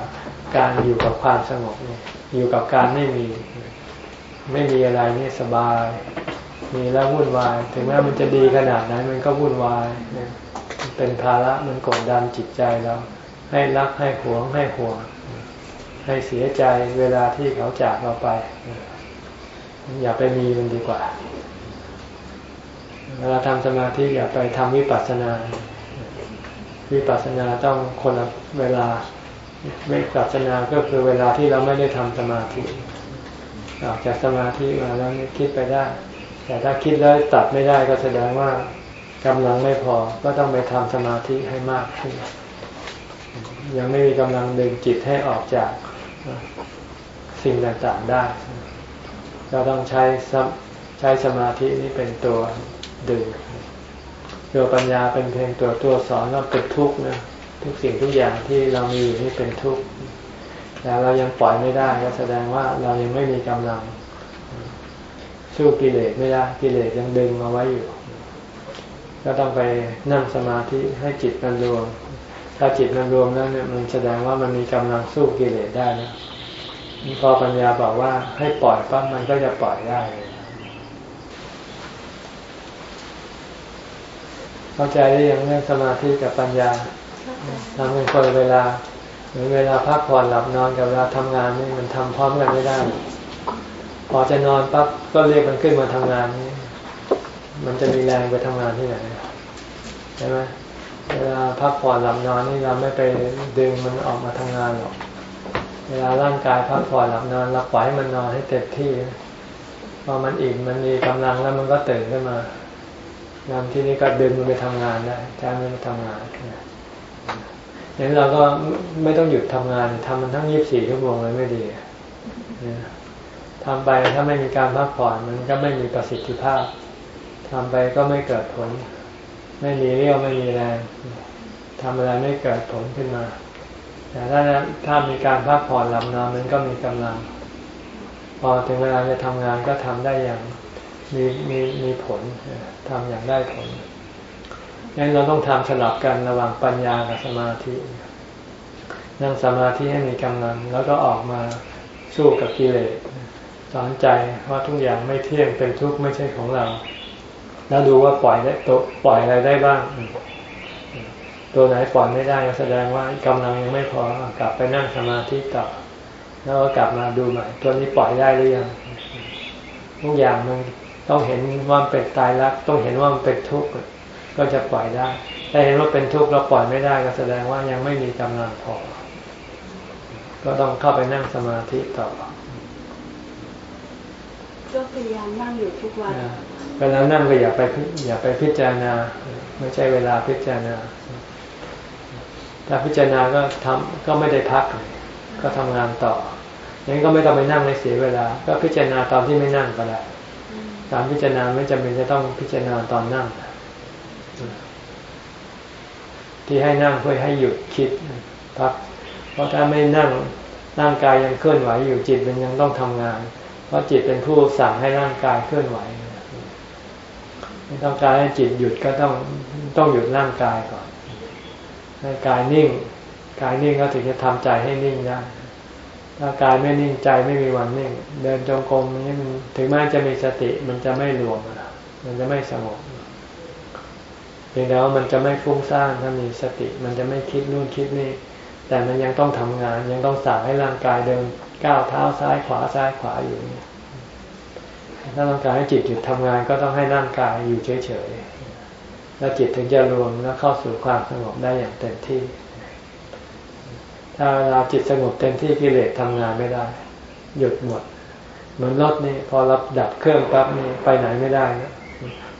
การอยู่กับความสงบนี่อยู่กับการไม่มี ไม่มีอะไรนี่สบาย มีแล้ววุ่นวาย ถึงแม้มันจะดีขนาดไหนมันก็วุ่นวายเนี่ยมันเป็นภาระมันกดดันจิตใจเราให้รักให้หวงให้ห่วง ให้เสียใจเวลาที่เขาจากเราไป อย่าไปมีมันดีกว่า เวลาทำสมาธิอย่าไปทำวิปัสสนา วิปัสสนาต้องคนละเวลา วิปัสสนาก็คือเวลาที่เราไม่ได้ทำสมาธิออกจากสมาธิมาแล้วนี่คิดไปได้ แต่ถ้าคิดแล้วตัดไม่ได้ก็แสดงว่ากำลังไม่พอก็ต้องไปทำสมาธิให้มากขึ้น ยังไม่มีกำลังดึงจิตให้ออกจากสิ่งต่างๆได้ก็ต้องใช้ใช้สมาธินี้เป็นตัวดึงตัวปัญญาเป็นเพียงตัวตัวสอนว่าเป็นทุกข์นะ ทุกสิ่งทุกอย่างที่เรามีอยู่นี่เป็นทุกข์แต่เรายังปล่อยไม่ได้ก็แสดงว่าเรายังไม่มีกำลัง สู้กิเลสไม่ได้กิเลสยังดึงมาไว้อยู่ ก็ต้องไปนั่งสมาธิให้จิตมันรวม ถ้าจิตมันรวมแล้วเนี่ยมันแสดงว่ามันมีกำลังสู้กิเลสได้นะพอปัญญาบอกว่าให้ปล่อยปั๊บมันก็จะปล่อยได้เลยเข้าใจได้ยังเรื่องสมาธิกับปัญญา ทำเป็นคนเวลาหรือเวลาพักผ่อนหลับนอนกับเวลาทำงานนี่มันทำพร้อมกันไม่ได้ พอจะนอนปั๊บก็เรียกมันขึ้นมาทำงานนี่มันจะมีแรงไปทำงานที่ไหนใช่ไหมเวลาพักผ่อนหลับนอนนี่เราไม่ไปดึงมันออกมาทำงานหรอก เวลาร่างกายพักผ่อนหลับนอนเราปล่อยให้มันนอนให้เต็มที่พอมันอิ่มมันมีกำลังแล้วมันก็ตื่นขึ้นมางานที่นี้ก็ดึงมันไปทำงานได้ใช้มันไปทำงาน อย่างนี้เราก็ไม่ต้องหยุดทำงานทำมันทั้งยี่บสี่ชั่วโมงเลยไม่ดีทำไปถ้าไม่มีการพักผ่อนมันก็ไม่มีประสิทธิภาพทำไปก็ไม่เกิดผล ไม่มีเรี่ยวไม่มีแรงทำอะไรไม่เกิดผลขึ้นมา แต่ถ้าถ้ามีการพักผ่อนหลับนอนมันก็มีกำลัง พอถึงเวลาจะทำงานก็ทำได้อย่างมีมีมีผลทำอย่างได้ผล งั้นเราต้องทำสลับกันระหว่างปัญญากับสมาธิ นั่งสมาธิให้มีกำลัง แล้วก็ออกมาสู้กับกิเลสสอนใจว่าทุกอย่างไม่เที่ยงเป็นทุกข์ไม่ใช่ของเรา แล้วดูว่าปล่อยได้ตัวปล่อยอะไรได้บ้าง ตัวไหนปล่อยไม่ได้ก็แสดงว่ากำลังยังไม่พอกลับไปนั่งสมาธิต่อแล้วก็กลับมาดูใหม่ตัวนี้ปล่อยได้หรือยังทุกอย่างมันต้องเห็นว่าเป็นตายรัก ต้องเห็นว่ามันเป็นทุกข์ ก็จะปล่อยได้ถ้าเห็นว่าเป็นทุกข์เราปล่อยไม่ได้ก็แสดงว่ายังไม่มีกำลังพอ ก็ต้องเข้าไปนั่งสมาธิต่อก็พยายามนั่งอยู่ทุกวันเวลานั่งก็อย่าไปอย่าไปพิจารณา ไม่ใช่เวลาพิจารณา ถ้าพิจารณาก็ทำก็ไม่ได้พัก ก็ทำงานต่อยังก็ไม่ต้องไปนั่งในเสียเวลา ก็พิจารณาตอนที่ไม่นั่งก็ได้การพิจารณาไม่จำเป็นจะต้องพิจารณาตอนนั่ง ที่ให้นั่งเพื่อให้หยุดคิดพัก เพราะถ้าไม่นั่งร่างกายยังเคลื่อนไหวอยู่จิตมันยังต้องทำงาน เพราะจิตเป็นผู้สั่งให้ร่างกายเคลื่อนไหวไม่ต้องการให้จิตหยุดก็ต้องต้องหยุดร่างกายก่อนให้กายนิ่ง กายนิ่งก็ถึงจะทำใจให้นิ่งได้ถ้ากายไม่นิ่งใจไม่มีวันนิ่ง เดินจงกรมนี่ถึงแม้จะมีสติมันจะไม่รวมมันจะไม่สงบ พียงแต่ว่ามันจะไม่ฟุ้งซ่านถ้ามีสติ มันจะไม่คิดนู่นคิดนี่ แต่มันยังต้องทำงาน ยังต้องสั่งให้ร่างกายเดินก้าวเท้าซ้ายขวาซ้ายขวาอยู่ถ้าต้องการให้จิตหยุดทำงานก็ต้องให้ร่างกายอยู่เฉยๆ แล้วจิตถึงจะรวมแล้วเข้าสู่ความสงบได้อย่างเต็มที่ ถ้าเวลาจิตสงบเต็มที่กิเลสทำงานไม่ได้ หยุดหมด เหมือนรถนี่พอรับดับเครื่องปั๊บนี่ไปไหนไม่ได้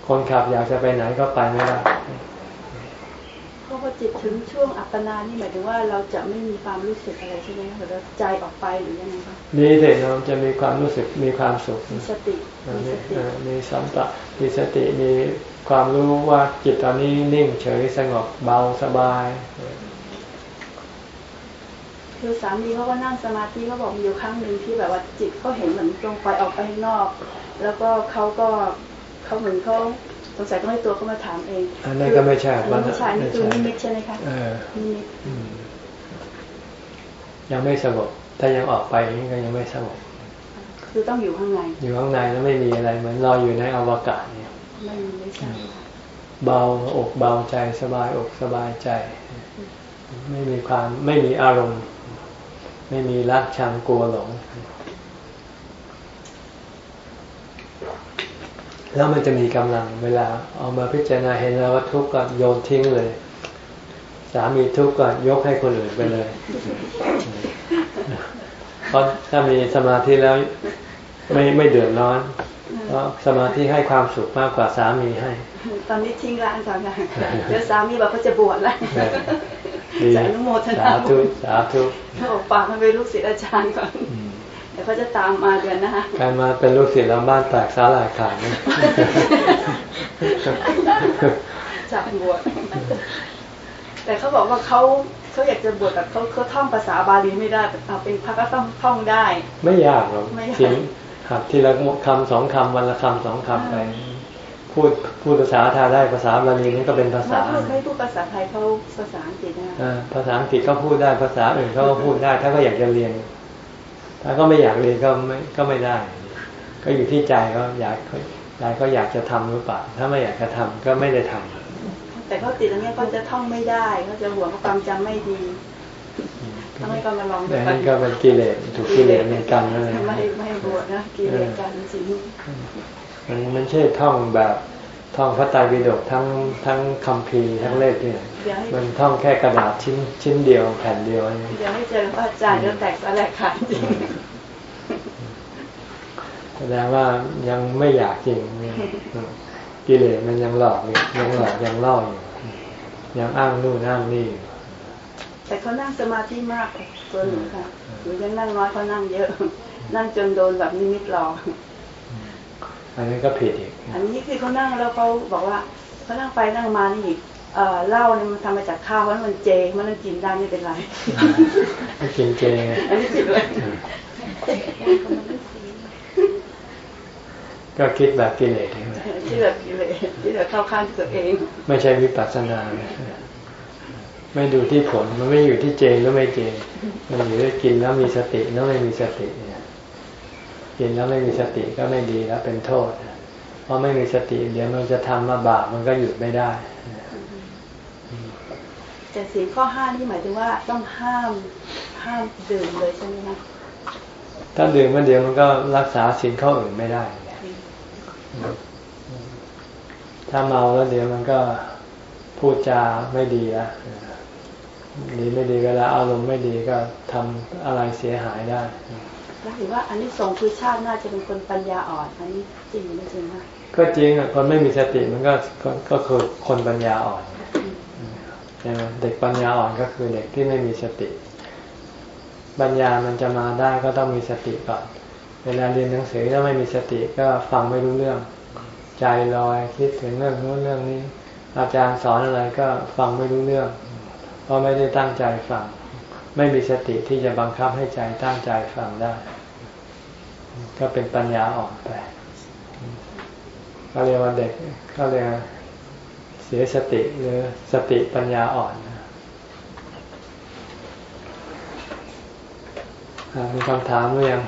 คนขับอยากจะไปไหนก็ไปไม่ได้เพราะว่าจิตถึงช่วงอัปปนานี่หมายถึงว่าเราจะไม่มีความรู้สึกอะไรใช่ไหมคะเราใจออกไปหรือยังไงคะนี่เด็กเราจะมีความรู้สึกมีความสุขมีสติมีสติมีสัมปะมีสติมีความรู้ว่าจิตตอนนี้นิ่งเฉยสงบเบาสบาย คือสามีเขาก็นั่งสมาธิเขาบอกมีอยู่ครั้งหนึ่งที่แบบว่าจิตเขาเห็นเหมือนตรงไปออกไปข้างนอก แล้วก็เขาก็ เขาเหมือนเขาสงสัยต้องให้ตัวเขามาถามเองอันนั้นก็ไม่ใช่อันนั้นไม่ใช่นี่คือนิมิตใช่ไหมคะนิมิตยังไม่สงบถ้ายังออกไปนี่ก็ยังไม่สงบคือต้องอยู่ข้างใน อยู่ข้างในแล้วไม่มีอะไรเหมือนเราอยู่ในอวกาศเนี่ยไม่มีไม่ใช่เบาอกเบาใจสบายอกสบายใจ ไม่มีความไม่มีอารมณ์ ไม่มีรักชังกลัวหลง แล้วมันจะมีกำลังเวลาเอามาพิจารณาเห็นแล้วว่าทุกข์ก็โยนทิ้งเลย สามีทุกข์ก็ยกให้คนอื่นไปเลยเพราะถ้ามีสมาธิแล้วไม่ไม่เดือดร้อนเพราะสมาธิให้ความสุขมากกว่าสามีให้ ตอนนี้ทิ้งร้านก่อนค่ะเดี๋ยวสามีบอกเขาจะบวชแล้วจะอนุโมทนาสาธุสาธุเขาบอกฝากมันเป็นลูกศิษย์อาจารย์ก่อนเดี๋ ยวเขาจะตามมาเดือนนะคะการมาเป็นลูกศิษย์เราบ้านแตกสาหลายขาดนะจากบวชแต่เขาบอกว่าเขาเขาอยากจะบวชแต่เขาเขาท่องภาษาบาลีไม่ได้เอาเป็นพระก็ต้องท่องได้ ไม่ยากหรอกจริงหัดทีละคำสองคำวันละคำสองคำไปพูดพูดภาษาไทยได้ภาษาบาลีนี่ก็เป็นภาษาไม่พูดภาษาไทยเขาภาษาอังกฤษนะภาษาอังกฤษเขาพูดได้ภาษาอื่นเขาก็พูดได้ ถ้าเขาอยากจะเรียน ถถ้าก็ไม่อยากเรียนก็ไม่ก็ไม่ได้ ก็อยู่ที่ใจเขาอยากใจเขาอยากจะทำหรือเปล่า ถ้าไม่อยากจะทำก็ไม่ได้ทำแต่เขาติดตรงนี้เขาจะท่องไม่ได้เขาจะห่วงความจำไม่ดีทำให้ก็มาลองดูแต่นั่นก็เป็นกิเลสถูกกิเลสในกันนั่นเองไม่ไม่บวชนะกิเลสกันจริงมันมันใช่ท่องแบบ ท่องพระไตรปิฎกทั้งทั้งคัมภีร์ทั้งเลขเนี่ยเดี๋ยวให้มันท่องแค่กระดาษชิ้นชิ้นเดียวแผ่นเดียวเองเดี๋ยวให้เจอพระอาจารย์จะแตกสลายขาดจริงแสดงว่ายังไม่อยากจริงกิเลสมันยังหลอกอยู่ยังหลอกยังล่ออยู่ยังอ้างนู่นอ้างนี่อยู่แต่เขานั่งสมาธิมากตัวหนูค่ะหนูยังนั่งน้อยเขานั่งเยอะ นั่งจนโดนแบบนิมิตหลอก อันนี้ก็ผิดอีก อันนี้คือเขานั่งแล้วเขาบอกว่าเขานั่งไปนั่งมานี่อีกเอ่อเหล้าเนี่ยมันทำมาจากข้าวเพราะมันเจมันนั่งกินได้ไม่เป็นไรไม่กินเจไงอันนี้ผิดเลยก็คิดแบบกิเลสใช่ไหมที่แบบกิเลสที่แบบเข้าข้างตัวเอง ไม่ใช่วิปัสสนาไม่ดูที่ผลมันไม่อยู่ที่เจหรือไม่เจมันอยู่ที่กินแล้วมีสติแล้วไม่มีสติเนี่ย กินแล้วไม่มีสติก็ไม่ดีแล้วเป็นโทษ เพราะไม่มีสติเดี๋ยวมันจะทำมาบาปมันก็หยุดไม่ได้แต่สีลข้อห้านี่หมายถึงว่าต้องห้ามห้ามดื่มเลยใช่ไหมคะถ้าดื่มมันเดี๋ยวมันก็รักษาสิ่งข้ออื่นไม่ได้ ถ้าเมาแล้วเดี๋ยวมันก็พูดจาไม่ดีอะดีไม่ดีเวลาอารมณ์ไม่ดีก็ทำอะไรเสียหายได้ แล้วถือว่าอันนี้สงคือชาติน่าจะเป็นคนปัญญาอ่อน อันนี้จริงหรือไม่จริงคะก็จริงอะคนไม่มีสติมันก็ก็คือคนปัญญาอ่อนใช่ไหมเด็กปัญญาอ่อนก็คือเด็กที่ไม่มีสติ ปัญญามันจะมาได้ก็ต้องมีสติก่อน เวลาเรียนหนังสือถ้าไม่มีสติก็ฟังไม่รู้เรื่อง ใจลอยคิดถึงเรื่องนู้นเรื่องนี้ อาจารย์สอนอะไรก็ฟังไม่รู้เรื่อง เพราะไม่ได้ตั้งใจฟัง ไม่มีสติที่จะบังคับให้ใจตั้งใจฟังได้ ก็เป็นปัญญาอ่อนไปเขาเรียกว่าเด็กเขาเรียกว่าเสียสติหรือสติปัญญาอ่อนอ่ามีคำถามหรือยัง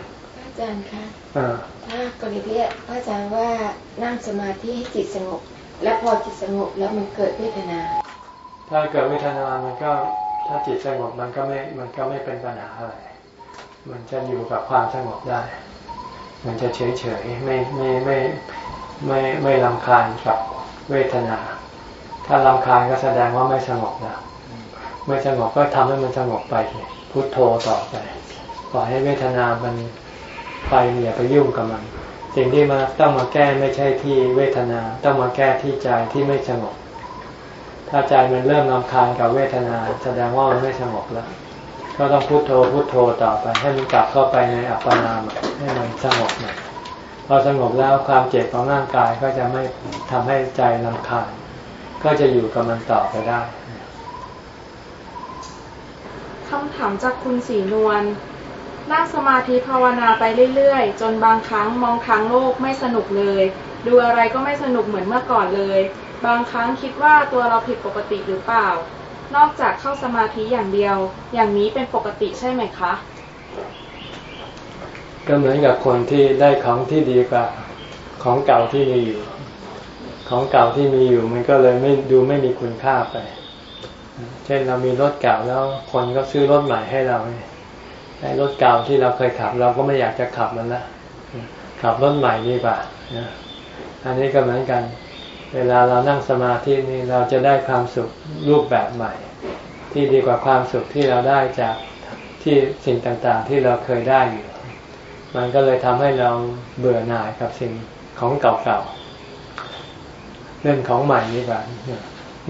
อาจารย์คะอ่าถ้ากรณีที่พระอาจารย์ว่านั่งสมาธิให้จิตสงบ และพอจิตสงบแล้วมันเกิดเวทนา ถ้าเกิดเวทนามันก็ถ้าจิตสงบมันก็ไม่มันก็ไม่เป็นปัญหาอะไร มันจะอยู่กับความสงบได้ มันจะเฉยเฉยๆไม่ไม่ไม่ไม่ไม่ลำคาญกับเวทนา ถ้าลำคาญก็แสดงว่าไม่สงบนะ ไม่สงบก็ทำให้มันสงบไป พุทโธต่อไปปล่อยให้เวทนามันไปอย่าไปยุ่งกับมัน สิ่งที่มาต้องมาแก้ไม่ใช่ที่เวทนา ต้องมาแก้ที่ใจที่ไม่สงบ ถ้าใจมันเริ่มนำคาญกับเวทนา แสดงว่ามันไม่สงบแล้ว ก็ต้องพุโทโธพุโทโธต่อไป ให้มันกลับเข้าไปในอัปปนามให้มันสงบหน่อยพอสงบแล้วความเจ็บของร่างกายก็จะไม่ทำให้ใจนำคาญ ก็จะอยู่กับมันต่อไปได้คำถามจากคุณสีนวลนั่งสมาธิภาวนาไปเรื่อยๆ จนบางครั้งมองทางโลกไม่สนุกเลย ดูอะไรก็ไม่สนุกเหมือนเมื่อก่อนเลย บางครั้งคิดว่าตัวเราผิดปกติหรือเปล่า นอกจากเข้าสมาธิอย่างเดียว อย่างนี้เป็นปกติใช่ไหมคะ ก็เหมือนกับคนที่ได้ของที่ดีกว่าของเก่าที่มีอยู่ ของเก่าที่มีอยู่ มันก็เลยไม่ดูไม่มีคุณค่าไป เช่นเรามีรถเก่าแล้วคนก็ซื้อรถใหม่ให้เราเนี่ยไอ้รถเก่าที่เราเคยขับ เราก็ไม่อยากจะขับมันละขับรถใหม่ดีกว่านะอันนี้ก็เหมือนกัน เวลาเรานั่งสมาธินี่เราจะได้ความสุขรูปแบบใหม่ ที่ดีกว่าความสุขที่เราได้จากที่สิ่งต่างๆที่เราเคยได้อยู่ มันก็เลยทำให้เราเบื่อหน่ายกับสิ่งของเก่าๆเล่นของใหม่ดีกว่า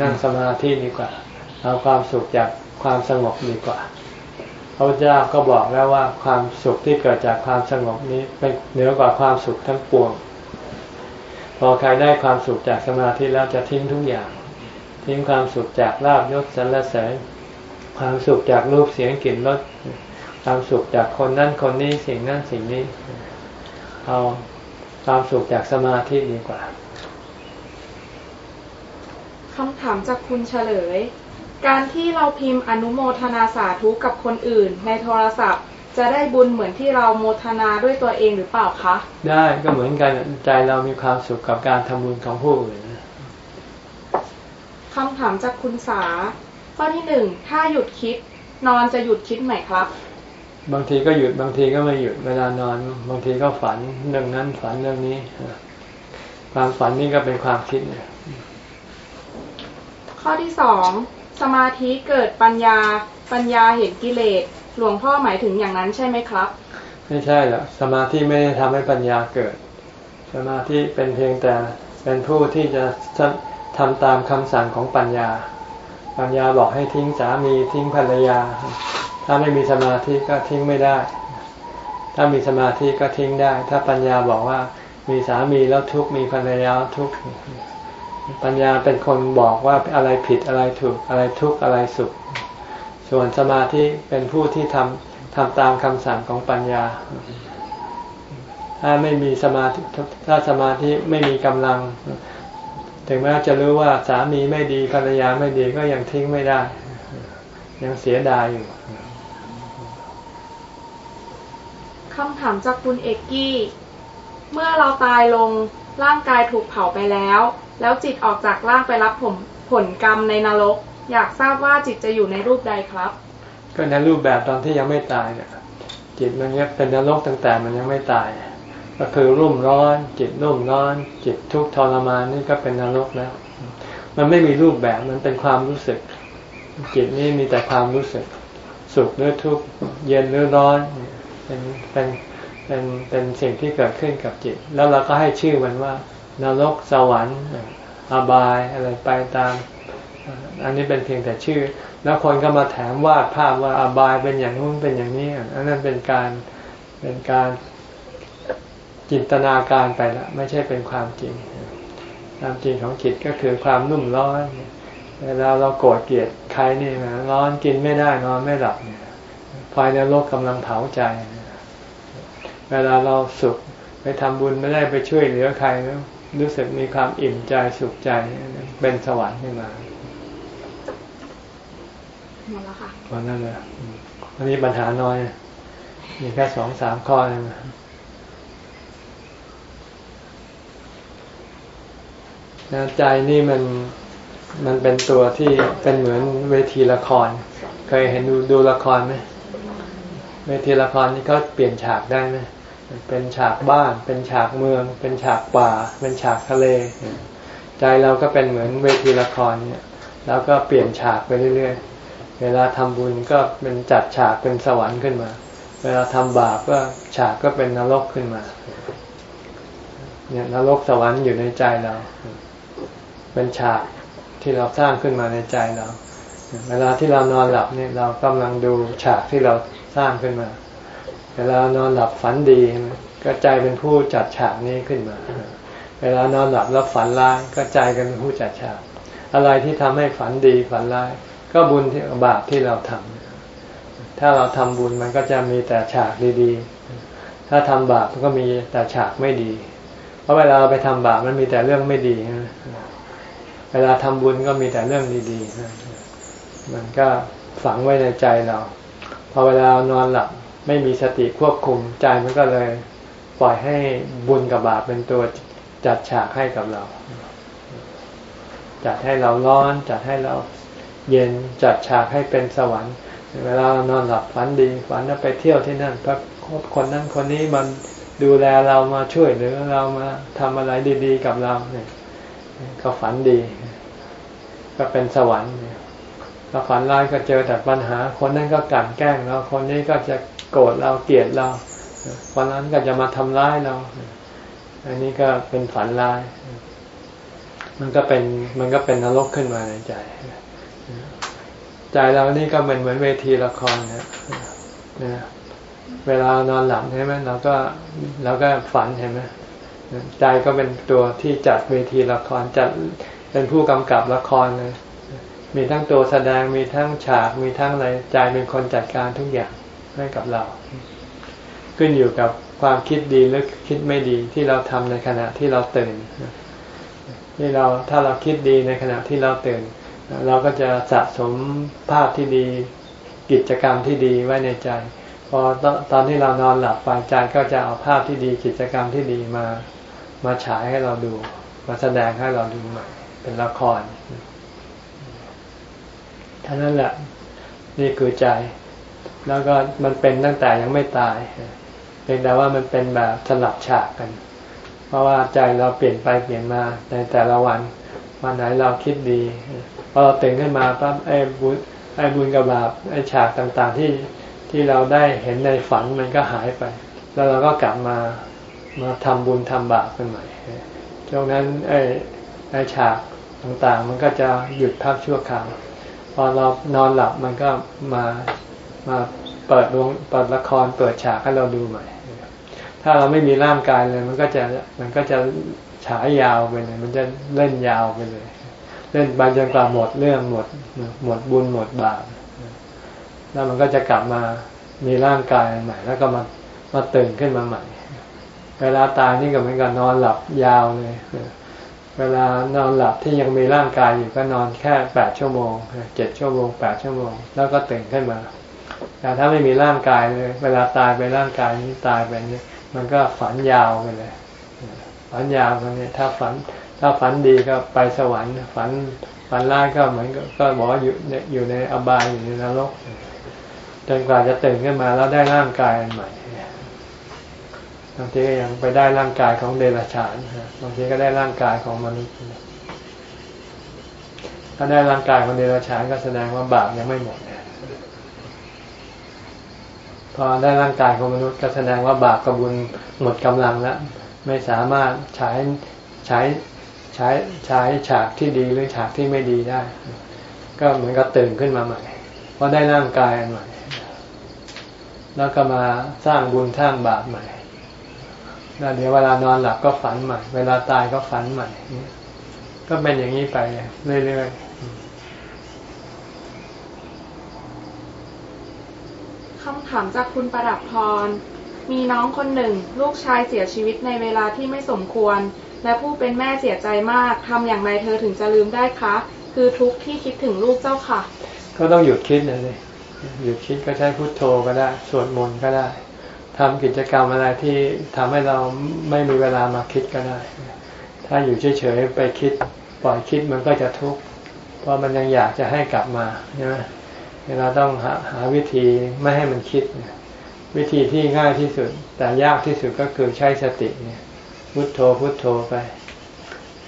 นั่งสมาธิดีกว่า เอาความสุขจากความสงบดีกว่าพระพุทธเจ้าก็บอกแล้วว่าความสุขที่เกิดจากความสงบนี้เป็นเหนือกว่าความสุขทั้งปวง พอใครได้ความสุขจากสมาธิแล้วจะทิ้งทุกอย่าง ทิ้งความสุขจากลาบยศสรรเสริญความสุขจากรูปเสียงกลิ่นรสความสุขจากคนนั้นคนนี้สิ่งนั้นสิ่งนี้ เอาความสุขจากสมาธิดีกว่าคำถามจากคุณเฉลย การที่เราพิมพ์อนุโมทนาสาธุกับคนอื่นในโทรศัพท์ จะได้บุญเหมือนที่เราโมทนาด้วยตัวเองหรือเปล่าคะ ได้ก็เหมือนกันใจเรามีความสุขกับการทำบุญของผู้อื่นนะคำถามจากคุณสา ข้อที่หนึ่งถ้าหยุดคิด นอนจะหยุดคิดไหมครับ บางทีก็หยุดบางทีก็ไม่หยุดเวลานอน บางทีก็ฝันเรื่องนั้นฝันเรื่องนี้ความฝันนี่ก็เป็นความคิดเนี่ยข้อที่สองสมาธิเกิดปัญญาปัญญาเห็นกิเลส หลวงพ่อหมายถึงอย่างนั้นใช่ไหมครับ ไม่ใช่หรอกสมาธิไม่ได้ทำให้ปัญญาเกิด สมาธิเป็นเพียงแต่เป็นผู้ที่จะทำตามคำสั่งของปัญญา ปัญญาบอกให้ทิ้งสามีทิ้งภรรยา ถ้าไม่มีสมาธิก็ทิ้งไม่ได้ ถ้ามีสมาธิก็ทิ้งได้ ถ้าปัญญาบอกว่ามีสามีแล้วทุกมีภรรยาทุกปัญญาเป็นคนบอกว่าอะไรผิดอะไรถูกอะไรทุกข์อะไรสุข ส่วนสมาธิเป็นผู้ที่ทำทำตามคำสั่งของปัญญา ถ้าไม่มีสมาธิถ้าสมาธิไม่มีกำลัง ถึงแม้จะรู้ว่าสามีไม่ดีภรรยาไม่ดีก็ยังทิ้งไม่ได้ ยังเสียดายอยู่คำถามจากคุณเอกกี้ เมื่อเราตายลงร่างกายถูกเผาไปแล้ว แล้วจิตออกจากร่างไปรับผลผลกรรมในนรก อยากทราบว่าจิตจะอยู่ในรูปใดครับ ก็ในรูปแบบตอนที่ยังไม่ตายเนี่ยจิตมันยังเป็นนรกตั้งแต่มันยังไม่ตาย ก็คือรุ่มร้อน จิตรุ่มร้อน จิตทุกข์ทรมานนี่ก็เป็นนรกแล้ว มันไม่มีรูปแบบมันเป็นความรู้สึก จิตนี่มีแต่ความรู้สึก สุขหรือทุกข์เย็นหรือร้อนเป็นเป็นเป็นเป็นสิ่งที่เกิดขึ้นกับจิต แล้วเราก็ให้ชื่อมันว่านรกสวรรค์อบายอะไรไปตาม อันนี้เป็นเพียงแต่ชื่อ แล้วคนก็มาแถมวาดภาพว่าอบายเป็นอย่างนู้นเป็นอย่างนี้อันนั้นเป็นการเป็นการจินตนาการไปละไม่ใช่เป็นความจริง ความจริงของจิตก็คือความนุ่มร้อนเวลาเราโกรธเกลียดใครนี่นะร้อนกินไม่ได้นอนไม่หลับเนี่ยไฟในโลกกำลังเผาใจ เวลาเราสุขไปทำบุญไม่ได้ไปช่วยเหลือใครแล้วรู้สึกมีความอิ่มใจสุขใจเป็นสวรรค์ขึ้นมา หมดแล้วค่ะวันนั้นเลยวันนี้ปัญหาน้อยมีแค่สองสามข้อเองนะใจนี่มันมันเป็นตัวที่เป็นเหมือนเวทีละคร เคยเห็นดูดูละครไหมเวทีละครนี่เขาเปลี่ยนฉากได้ไหมเป็นฉากบ้าน เป็นฉากเมือง เป็นฉากป่า เป็นฉากทะเล ใจเราก็เป็นเหมือนเวทีละครเนี่ย แล้วก็เปลี่ยนฉากไปเรื่อยๆ เวลาทำบุญก็เป็นจัดฉากเป็นสวรรค์ขึ้นมา เวลาทำบาปก็ฉากก็เป็นนรกขึ้นมา เนี่ยนรกสวรรค์อยู่ในใจเรา เป็นฉากที่เราสร้างขึ้นมาในใจเรา เวลาที่เรานอนหลับเนี่ยเรากำลังดูฉากที่เราสร้างขึ้นมา เวลานอนหลับฝันดีก็ใจเป็นผู้จัดฉากนี้ขึ้นมา เวลานอนหลับแล้วฝันร้ายก็ใจกันเป็นผู้จัดฉาก อะไรที่ทำให้ฝันดีฝันร้าย ก็บุญที่บาปที่เราทำถ้าเราทำบุญมันก็จะมีแต่ฉากดีๆ ถ้าทำบาปมันก็มีแต่ฉากไม่ดี เพราะเวลาเราไปทำบาปมันมีแต่เรื่องไม่ดีเวลาทำบุญก็มีแต่เรื่องดีๆมันก็ฝังไว้ในใจเราพอเวลานอนหลับไม่มีสติควบคุมใจมันก็เลย ปล่อยให้บุญกับบาปเป็นตัวจัดฉากให้กับเรา จัดให้เราร้อน จัดให้เรา เย็นจัดฉากให้เป็นสวรรค์ เวลาเรานอนหลับฝันดีฝันว่าไปเที่ยวที่นั่นพระคนนั้นคนนี้มันดูแลเรามาช่วยหรือเรามาทำอะไรดี ๆ กับเราเนี่ยก็ฝันดี ก็เป็นสวรรค์ถ้าฝันร้ายก็เจอแต่ปัญหา คนนั้นก็กลั่นแกล้งเราคนนี้ก็จะโกรธเราเกลียดเราคนนั้นก็จะมาทำร้ายเรา อันนี้ก็เป็นฝันร้าย มันก็เป็นมันก็เป็นนรกขึ้นมาในใจ ใจเรานี่ก็เหมือนเหมือนเวทีละครนะนะเวลานอนหลับใช่ไหมเราก็เราก็ฝันเห็นไหมใจก็เป็นตัวที่จัดเวทีละครจัดเป็นผู้กำกับละครเลยมีทั้งตัวแสดงมีทั้งฉากมีทั้งอะไรใจเป็นคนจัดการทุกอย่างให้กับเรา ขึ้นอยู่กับความคิดดีหรือคิดไม่ดีที่เราทำในขณะที่เราตื่นที่เราถ้าเราคิดดีในขณะที่เราตื่น เราก็จะสะสมภาพที่ดีกิจกรรมที่ดีไว้ในใจ พอตอนที่เรานอนหลับไปใจก็จะเอาภาพที่ดีกิจกรรมที่ดีมามาฉายให้เราดู มาแสดงให้เราดูใหม่เป็นละครท่านั้นแหละนี่คือใจ แล้วก็มันเป็นตั้งแต่ยังไม่ตายเพียงแต่ว่ามันเป็นแบบสลับฉากกัน เพราะว่าใจเราเปลี่ยนไปเปลี่ยนมาในแต่ละวัน วันไหนเราคิดดี อเราตื่นขึ้นมาปั๊บไอ้บุญไอ้บุญกับบาปไอ้ฉากต่างๆที่ที่เราได้เห็นในฝันมันก็หายไป แล้วเราก็กลับมามาทำบุญทำบาปกันใหม่ช่วงนั้นไอ้ไอ้ฉากต่างๆ มันก็จะหยุดพักชั่วคราวพอเรานอนหลับมันก็มามาเปิดดวงเปิดละครเปิดฉากให้เราดูใหม่ ถ้าเราไม่มีร่างกายเลย มันก็จะมันก็จะฉายยาวไปเลย มันจะเล่นยาวไปเลย ล่นไปจนกว่าหมดเรื่องหมดหมดบุญหมดบาปแล้วมันก็จะกลับมามีร่างกายใหม่ แล้วก็มามาตื่นขึ้นมาใหม่ เวลาตายนี่ก็เหมือนกับนอนหลับยาวเลย เวลานอนหลับที่ยังมีร่างกายอยู่ก็นอนแค่แปดชั่วโมงเจ็ดชั่วโมงแปดชั่วโมง แล้วก็ตื่นขึ้นมา แต่ถ้าไม่มีร่างกายเลย เวลาตายไปร่างกายนี้ตายไปนี่มันก็ฝันยาวไปเลย ฝันยาวไปเนี่ยถ้าฝัน ถ้าฝันดีก็ไปสวรรค์ ฝันฝันร้ายก็เหมือนก็บอกว่าอยู่อยู่ในอบายอยู่ในนรกจนกว่าจะตื่นขึ้นมาแล้วได้ร่างกายอันใหม่บางทีก็ยังไปได้ร่างกายของเดรัจฉานบางทีก็ได้ร่างกายของมนุษย์ถ้าได้ร่างกายของเดรัจฉานก็แสดงว่าบาปยังไม่หมดพอได้ร่างกายของมนุษย์ก็แสดงว่าบาปกระบุญหมดกำลังแล้วไม่สามารถใช้ใช้ ใช้ใช้ฉากที่ดีหรือฉากที่ไม่ดีได้ ก็เหมือนกับตื่นขึ้นมาใหม่เพราะได้ร่างกายอันใหม่ แล้วก็มาสร้างบุญสร้างบาปใหม่แล้วเดี๋ยวเวลานอนหลับก็ฝันใหม่ เวลาตายก็ฝันใหม่ ก็เป็นอย่างนี้ไปเรื่อยๆคำถามจากคุณประดับพร มีน้องคนหนึ่ง ลูกชายเสียชีวิตในเวลาที่ไม่สมควร และผู้เป็นแม่เสียใจมากทำอย่างไรเธอถึงจะลืมได้คะ คือทุกที่คิดถึงลูกเจ้าค่ะ ก็ต้องหยุดคิดเลยหยุดคิดก็ใช้พุทโธก็ได้ สวดมนต์ก็ได้ทำกิจกรรมอะไรที่ทำให้เราไม่มีเวลามาคิดก็ได้ ถ้าอยู่เฉยๆไปคิดปล่อยคิดมันก็จะทุกข์เพราะมันยังอยากจะให้กลับมาใช่ไหมเราต้องหาหาวิธีไม่ให้มันคิด วิธีที่ง่ายที่สุด แต่ยากที่สุดก็คือใช้สติเนี่ย พุทโธพุทโธไป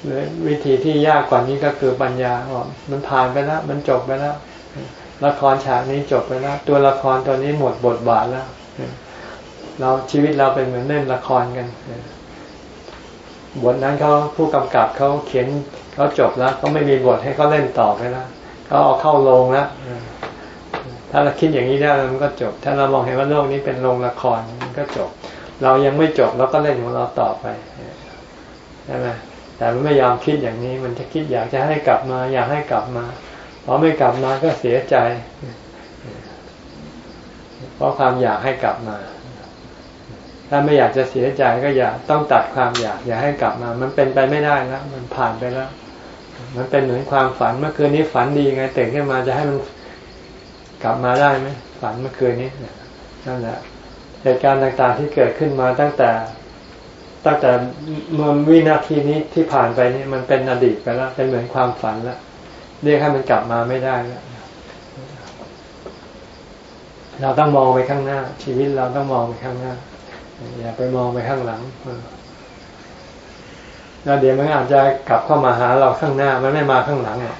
หรือวิธีที่ยากกว่านี้ก็คือปัญญาว่ามันผ่านไปแล้วมันจบไปแล้วละครฉากนี้จบไปแล้ว ตัวละครตัวนี้หมดบทบาทแล้วเราชีวิตเราเป็นเหมือนเล่นละครกันบทนั้นเขาผู้กำกับเขาเขียนเขาจบแล้วเขาไม่มีบทให้เขาเล่นต่อไปแล้วเขาเอาเข้าโรงแล้วถ้าเราคิดอย่างนี้ได้มันก็จบ ถ้าเรามองเห็นว่าโลกนี้เป็นโรงละครมันก็จบ เรายังไม่จบเราก็เล่นของเราต่อไปใช่ไหมแต่มันไม่ยอมคิดอย่างนี้ มันจะคิดอยากจะให้กลับมา อยากให้กลับมาพอไม่กลับมาก็เสียใจ เพราะความอยากให้กลับมา ถ้าไม่อยากจะเสียใจก็อย่าต้องตัดความอยาก อย่าให้กลับมา มันเป็นไปไม่ได้แล้วมันผ่านไปแล้ว มันเป็นเหมือนความฝันเมื่อคืนนี้ฝันดีไงตื่นขึ้นมาจะให้มันกลับมาได้ไหมฝันเมื่อคืนนี้นั่นแหละ เหตุการณ์ต่างๆที่เกิดขึ้นมาตั้งแต่ตั้งแต่เมื่อวินาทีนี้ที่ผ่านไปนี่มันเป็นอดีตไปแล้วเป็นเหมือนความฝันแล้วเรียกให้มันกลับมาไม่ได้แล้วเราต้องมองไปข้างหน้า ชีวิตเราต้องมองไปข้างหน้า อย่าไปมองไปข้างหลังแล้วเดี๋ยวมันอาจจะกลับเข้ามาหาเราข้างหน้า มันไม่มาข้างหลังหรอะ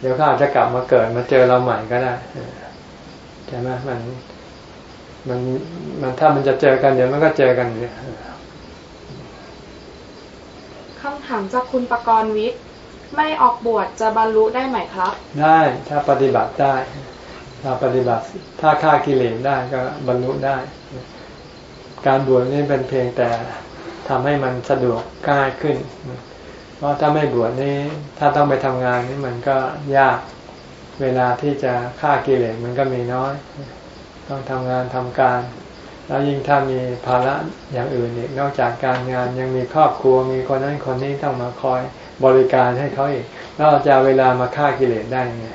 เดี๋ยวเขาอาจจะกลับมาเกิดมาเจอเราใหม่ก็ได้ใช่ไหมมัน มันมันถ้ามันจะเจอกันเดี๋ยวมันก็เจอกันเนี่ยคำถามจากคุณประกรณ์วิทย์ไม่ออกบวชจะบรรลุได้ไหมครับ ได้ถ้าปฏิบัติได้ ถ้าปฏิบัติถ้าฆ่ากิเลสได้ก็บรรลุได้ การบวชนี่เป็นเพียงแต่ทำให้มันสะดวกง่ายขึ้น เพราะถ้าไม่บวชนี่ถ้าต้องไปทำงานนี่มันก็ยากเวลาที่จะฆ่ากิเลสมันก็มีน้อย ต้องทำงานทำการ แล้วยิ่งถ้ามีภาระอย่างอื่นอีกนอกจากการงานยังมีครอบครัวมีคนนั้นคนนี้ต้องมาคอยบริการให้เขาอีกแล้วจะเวลามาฆ่ากิเลสได้ไง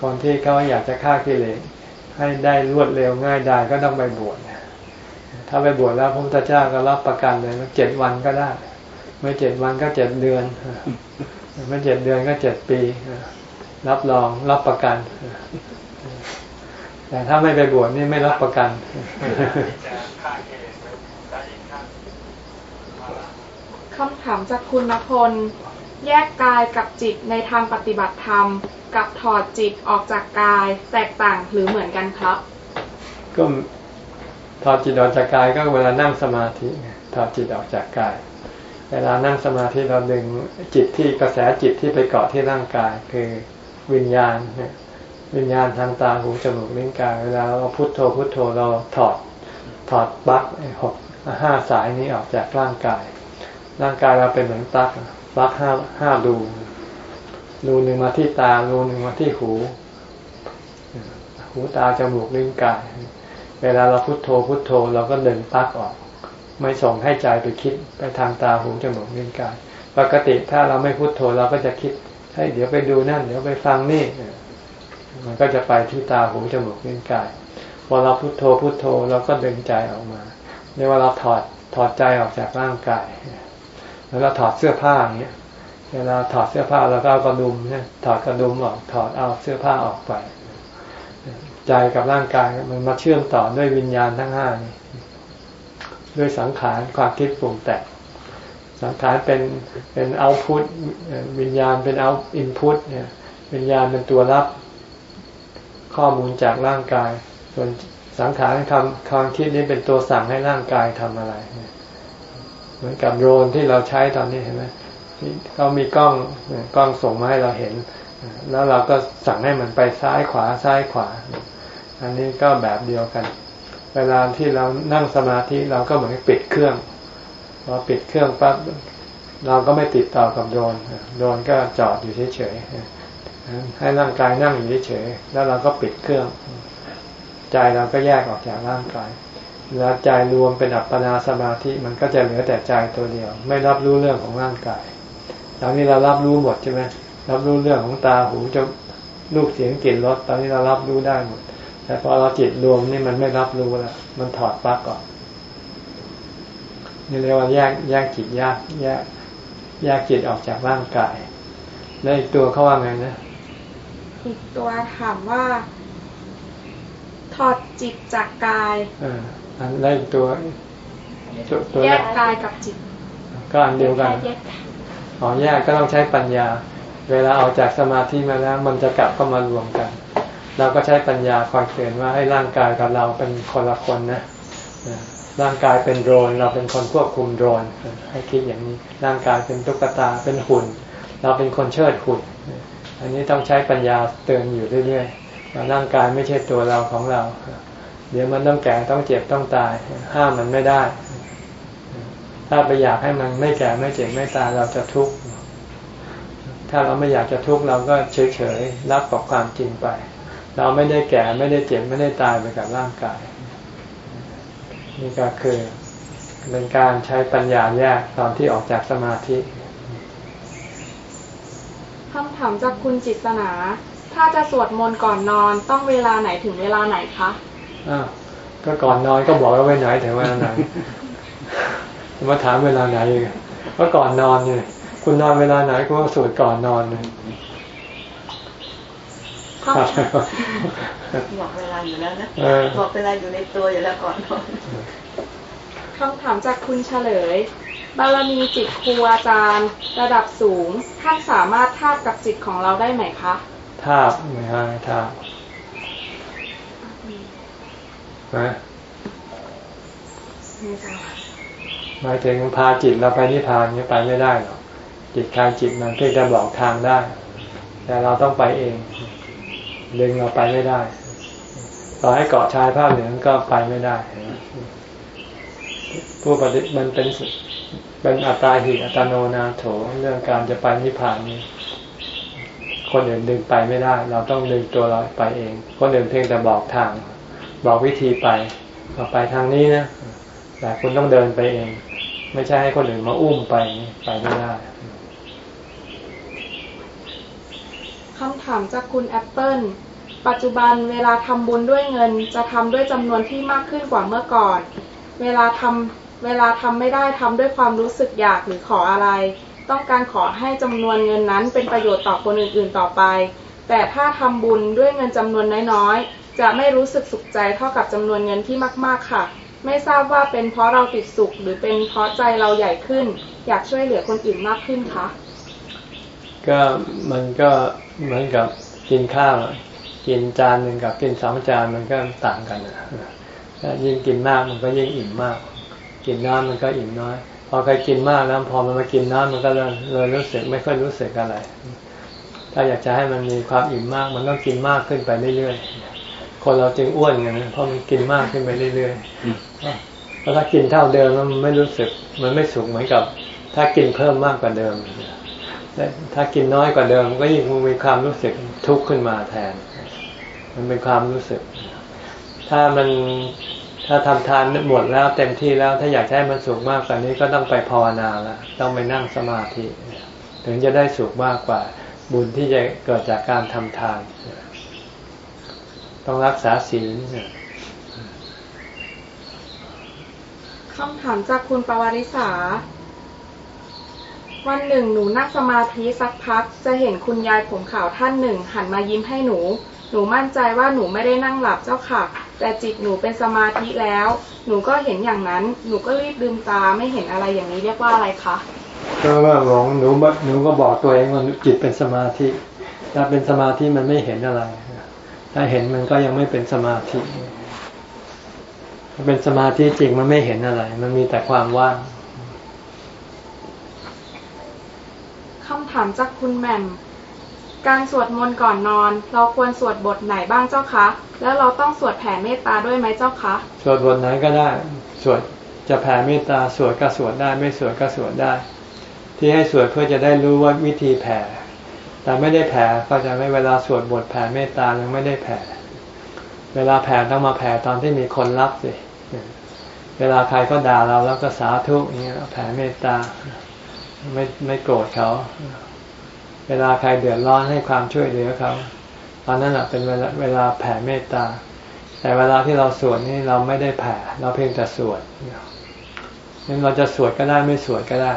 คนที่เขาอยากจะฆ่ากิเลสให้ได้รวดเร็วง่ายได้ก็ต้องไปบวชถ้าไปบวชแล้วพระพุทธเจ้าก็รับประกันเลยเจ็ดวันก็ได้ไม่เจ็ดวันก็เจ็ดเดือนไม่เจ็ดเดือนก็เจ็ดปี รับรองรับประกัน แต่ถ้าไม่ไปบวชนี่ไม่รับประกันคำถามจากคุณนพล แยกกายกับจิตในทางปฏิบัติธรรม กับถอดจิตออกจากกายแตกต่างหรือเหมือนกันครับ ก็ถอดจิตออกจากกายก็เวลานั่งสมาธิถอดจิตออกจากกาย เวลานั่งสมาธิเราดึงจิตที่กระแสจิตที่ไปเกาะที่ร่างกายคือวิญญาณเนี่ย วิญญาณทางตาหูจมูกลิ้นกายเวลาเราพุโทโธพุโทโธเราถอดถอดปลั๊กหกห้าสายนี้ออกจากร่างกาย ร่างกายเราเป็นเหมือนปลั๊กปลั๊กห้าห้ารูรูหนึ่งมาที่ตารูหนึ่งมาที่หู หูตาจมูกลิ้นกาย เวลาเราพุโทโธพุโทโธเราก็เดินปลั๊กออก ไม่ส่งให้ใจไปคิดไปทางตาหูจมูกลิ้นกาย ปกติถ้าเราไม่พุโทโธเราก็จะคิดให้เดี๋ยวไปดูนั่น เดี๋ยวไปฟังนี่ มันก็จะไปที่ตาหูจมูกลิ้นกายพอเราพุโทโธพุโทโธเราก็ดึงใจออกมาเรียกว่าเราถอดถอดใจออกจากร่างกาย แล้วเราถอดเสื้อผ้าอย่างเงี้ยเวลาถอดเสื้อผ้าเราก็เอากระดุมเนี่ยถอดกระดุมออกถอดเอาเสื้อผ้าออกไป ใจกับร่างกายมันมาเชื่อมต่อด้วยวิญญาณทั้งห้านี่ด้วยสังขารความคิดปรุงแต่งสังขารเป็นเป็นเอาพุทวิญญาณเป็นเอาอินพุตเนี่ยวิญญาณเป็นตัวรับ ข้อมูลจากร่างกาย ส่วนสังขารคำความคิดนี้เป็นตัวสั่งให้ร่างกายทำอะไร เหมือนกับโดรนที่เราใช้ตอนนี้เห็นไหมเขามีกล้องกล้องส่งมาให้เราเห็น แล้วเราก็สั่งให้มันไปซ้ายขวาซ้ายขวา อันนี้ก็แบบเดียวกัน เวลาที่เรานั่งสมาธิเราก็เหมือนปิดเครื่องพอปิดเครื่องปั๊บเราก็ไม่ติดต่อกับโดรนโดรนก็จอดอยู่เฉยๆ ให้ร่างกายนั่งอยู่เฉยๆแล้วเราก็ปิดเครื่อง ใจเราก็แยกออกจากร่างกายเวลาใจรวมเป็นอัปปนาสมาธิมันก็จะเหลือแต่ใจตัวเดียว ไม่รับรู้เรื่องของร่างกายตอนนี้เรารับรู้หมดใช่ไหมรับรู้เรื่องของตาหูจะลูกเสียงกลิ่นรสตอนนี้เรารับรู้ได้หมด แต่พอเราจิตรวมนี่มันไม่รับรู้แล้วมันถอดปลั๊กก่อนนี่เรียกว่าแยกแยกจิตแยกแยกแยกจิตออกจากร่างกาย แล้วอีกตัวเขาว่าไงนะ อีกตัวถามว่า ถอดจิตจากกายอ่าอันแล้วอีกตัวตัวแยกกายกับจิต ก็อันเดียวกันอ๋อแยกก็ต้องใช้ปัญญา เวลาออกจากสมาธิมาแล้ว มันจะกลับเข้ามารวมกัน เราก็ใช้ปัญญาคอยเตือนว่าให้ร่างกายกับเราเป็นคนละคนนะร่างกายเป็นโดรนเราเป็นคนควบคุมโดรนให้คิดอย่างนี้ร่างกายเป็นตุ๊กตาเป็นหุ่น เราเป็นคนเชิดหุ่น อันนี้ต้องใช้ปัญญาเตือนอยู่เรื่อยๆร่างกายไม่ใช่ตัวเราของเรา เดี๋ยวมันต้องแก่ต้องเจ็บต้องตาย ห้ามมันไม่ได้ ถ้าไปอยากให้มันไม่แก่ไม่เจ็บไม่ตายเราจะทุกข์ถ้าเราไม่อยากจะทุกข์เราก็เฉยๆรับกับความจริงไป เราไม่ได้แก่ไม่ได้เจ็บไม่ได้ตายไปกับร่างกาย นี่ก็คือเป็นการใช้ปัญญาแยกตอนที่ออกจากสมาธิ คำถามจากคุณจิตนา ถ้าจะสวดมนต์ก่อนนอนต้องเวลาไหนถึงเวลาไหนคะอ้าวก็ก่อนนอนก็บอกว่าไว้ไหนถึงเวลาไหนมาถามเวลาไหนเพราะก่อนนอนเนี่ยคุณนอนเวลาไหนก็สวดก่อนนอนเลยบอกเวลาอยู่แล้วนะบอกเวลาอยู่ในตัวอยู่แล้วก่อนนอนคำถามจากคุณเฉลย บารมีจิตครูอาจารย์ ระดับสูงท่านสามารถทาบกับจิตของเราได้ไหมคะทาบไม่ใช่ทาบนะหมายถึงพาจิตเราไปนิพพานนี้ไปไม่ได้หรอกจิตใครจิตมันเพียงจะบอกทางได้ แต่เราต้องไปเองเดึงเราไปไม่ได้ต่อให้เกาะชายผ้าเหลืองก็ไปไม่ได้ผู้ปฏิมันเป็น เป็นอัตตาหิอัตโนนาโถเรื่องการจะไปนิพพานนี้คนอื่นดึงไปไม่ได้ เราต้องดึงตัวเราไปเอง คนอื่นเพียงแต่บอกทาง บอกวิธีไปไปทางนี้นะแต่คุณต้องเดินไปเอง ไม่ใช่ให้คนอื่นมาอุ้มไปไปไม่ได้คำถามจากคุณแอปเปิลปัจจุบันเวลาทำบุญด้วยเงิน จะทำด้วยจำนวนที่มากขึ้นกว่าเมื่อก่อน เวลาทำ เวลาทำไม่ได้ทำด้วยความรู้สึกอยากหรือขออะไร ต้องการขอให้จำนวนเงินนั้นเป็นประโยชน์ต่อคนอื่นๆต่อไป แต่ถ้าทำบุญด้วยเงินจำนวนน้อยๆ จะไม่รู้สึกสุขใจเท่ากับจำนวนเงินที่มากๆค่ะ ไม่ทราบว่าเป็นเพราะเราติดสุข หรือเป็นเพราะใจเราใหญ่ขึ้น อยากช่วยเหลือคนอื่นมากขึ้นคะก็มันก็เหมือนกับกินข้าวกินจานหนึ่งกับกินสองจานมันก็ต่างกันนะยิ่งกินมากมันก็ยิ่งอิ่มมาก กินน้อยมันก็อิ่มน้อย พอใครกินมากแล้วพอมันมากินน้อยมันก็เลยเลยรู้สึกไม่ค่อยรู้สึกอะไร ถ้าอยากจะให้มันมีความอิ่มมาก มันต้องกินมากขึ้นไปเรื่อยๆ คนเราจึงอ้วนกันนะเพราะมันกินมากขึ้นไปเรื่อยๆแล้วถ้ากินเท่าเดิมมันไม่รู้สึก มันไม่สุขเหมือนกับ ถ้ากินเพิ่มมากกว่าเดิมถ้ากินน้อยกว่าเดิมก็ยิ่งมีความรู้สึกทุกข์ขึ้นมาแทน มันเป็นความรู้สึก ถ้ามัน ถ้าทำทานหมดแล้วเต็มที่แล้วถ้าอยากให้มันสุขมากกว่านี้ก็ต้องไปภาวนาแล้วต้องไปนั่งสมาธิ ถึงจะได้สุขมากกว่าบุญที่จะเกิดจากการทำทาน ต้องรักษาศีลคำถามจากคุณปวาริสาวันหนึ่งหนูนั่งสมาธิสักพัก จะเห็นคุณยายผมขาวท่านหนึ่ง หันมายิ้มให้หนู หนูมั่นใจว่าหนูไม่ได้นั่งหลับเจ้าค่ะ แต่จิตหนูเป็นสมาธิแล้ว หนูก็เห็นอย่างนั้น หนูก็รีบลืมตาไม่เห็นอะไรอย่างนี้เรียกว่าอะไรคะก็ว่าหลงหนูหนูก็บอกตัวเองว่าจิตเป็นสมาธิ ถ้าเป็นสมาธิมันไม่เห็นอะไร ถ้าเห็นมันก็ยังไม่เป็นสมาธิถ้าเป็นสมาธิจริงมันไม่เห็นอะไร มันมีแต่ความว่างคำถามจากคุณแหม่ม การสวดมนต์ก่อนนอน เราควรสวดบทไหนบ้างเจ้าคะ แล้วเราต้องสวดแผ่เมตตาด้วยไหมเจ้าคะ สวดบทไหนก็ได้ สวดจะแผ่เมตตาสวดก็สวดได้ ไม่สวดก็สวดได้ ที่ให้สวดเพื่อจะได้รู้ว่าวิธีแผ่ แต่ไม่ได้แผ่ก็จะไม่เวลาสวดบทแผ่เมตตายังไม่ได้แผ่ เวลาแผ่ต้องมาแผ่ตอนที่มีคนรับสิ เวลาใครก็ด่าเราแล้วก็สาธุอย่างเงี้ยแผ่เมตตา ไม่ไม่โกรธเขา เวลาใครเดือดร้อนให้ความช่วยเหลือเขาตอนนั้นแหะเป็นเวลาเวลาแผ่เมตตา แต่เวลาที่เราสวดนี่เราไม่ได้แผ่ เราเพียงแต่สวดนั้นเราจะสวดก็ได้ไม่สวดก็ได้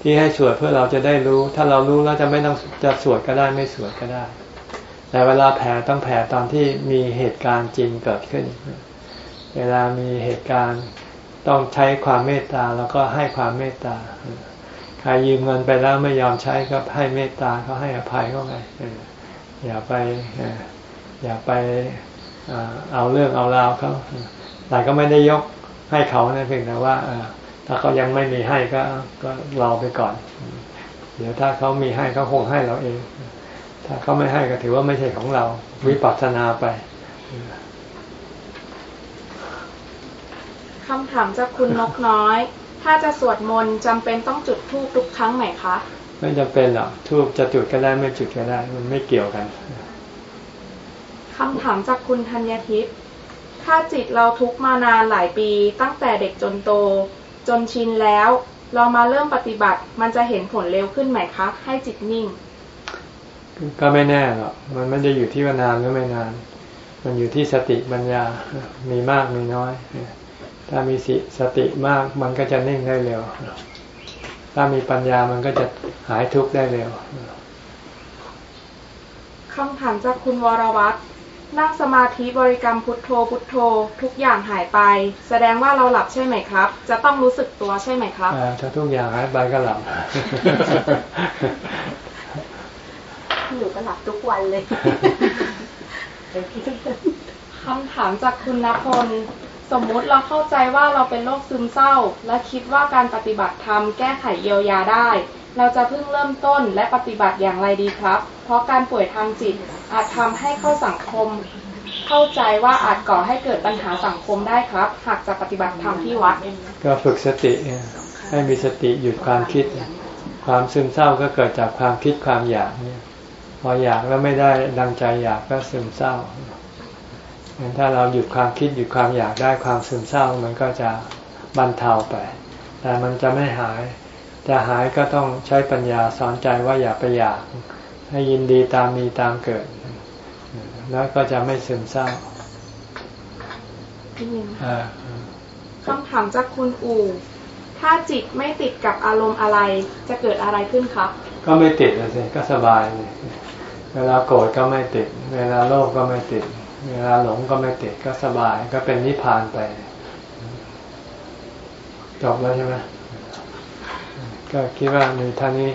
ที่ให้สวดเพื่อเราจะได้รู้ ถ้าเรารู้แล้วจะไม่ต้องจะสวดก็ได้ไม่สวดก็ได้ แต่เวลาแผ่ต้องแผ่ตอนที่มีเหตุการณ์จริงเกิดขึ้น เวลามีเหตุการณ์ต้องใช้ความเมตตาแล้วก็ให้ความเมตตา ใครยืมเงินไปแล้วไม่ยอมใช้ก็ให้เมตตาเขาให้อภัยเขาไงอย่าไปอย่าไปเอาเรื่องเอาราวเขาแต่ก็ไม่ได้ยกให้เขานะเพียงแต่ว่าถ้าเขายังไม่มีให้ก็ก็รอไปก่อน เดี๋ยวถ้าเขามีให้เขาคงให้เราเอง ถ้าเขาไม่ให้ก็ถือว่าไม่ใช่ของเราวิปัสสนาไปคำถามจากคุณนกน้อย ถ้าจะสวดมนต์จำเป็นต้องจุดธูปทุกครั้งไหมคะ ไม่จำเป็นหรอกทูบจะจุดก็ได้ไม่จุดก็ได้ มันไม่เกี่ยวกันคำถามจากคุณธัญทิพย์ถ้าจิตเราทุกข์มานานหลายปี ตั้งแต่เด็กจนโต จนชินแล้ว เรามาเริ่มปฏิบัติ มันจะเห็นผลเร็วขึ้นไหมคะ ให้จิตนิ่ง ก็ไม่แน่หรอกมันไม่ได้อยู่ที่ว่านานหรือไม่นาน มันอยู่ที่สติปัญญามีมากมีน้อย ถ้ามีสติมากมันก็จะนิ่งได้เร็ว ถ้ามีปัญญามันก็จะหายทุกข์ได้เร็วคำถามจากคุณวรวัตรนั่งสมาธิบริกรรมพุทโธพุทโธ ทุกอย่างหายไป แสดงว่าเราหลับใช่ไหมครับ จะต้องรู้สึกตัวใช่ไหมครับถ้าทุกอย่างหายไปก็หลับหนูก็หลับทุกวันเลยคำถามจากคุณณพล สมมุติเราเข้าใจว่าเราเป็นโรคซึมเศร้า และคิดว่าการปฏิบัติธรรมแก้ไขเยียวยาได้ เราจะเพิ่งเริ่มต้นและปฏิบัติอย่างไรดีครับ เพราะการป่วยทางจิตอาจทำให้เข้าสังคม เข้าใจว่าอาจก่อให้เกิดปัญหาสังคมได้ครับ หากจะปฏิบัติธรรมที่วัด ก็ฝึกสติให้มีสติหยุดความคิด ความซึมเศร้าก็เกิดจากความคิดความอยากเนี่ยพออยากแล้วไม่ได้ดังใจอยากก็ซึมเศร้า ถ้าเราหยุดความคิดหยุดความอยากได้ความซึมเศร้า มันก็จะบรรเทาไป แต่มันจะไม่หาย จะหายก็ต้องใช้ปัญญาสอนใจว่าอย่าไปอยาก ให้ยินดีตามมีตามเกิดมแล้วก็จะไม่ซึมเศร้าที่หนึ่งเออคำถามจากคุณอู่ถ้าจิตไม่ติดกับอารมณ์อะไร จะเกิดอะไรขึ้นครับ ก็ไม่ติดเลยสิก็สบายเลยเวลาโกรธก็ไม่ติด เวลาโลภก็ไม่ติดเเวลาหลงก็ไม่ติดก็สบายก็เป็นนิพพานไป จบแล้วใช่ไหมก็คิดว่ามีท่านี้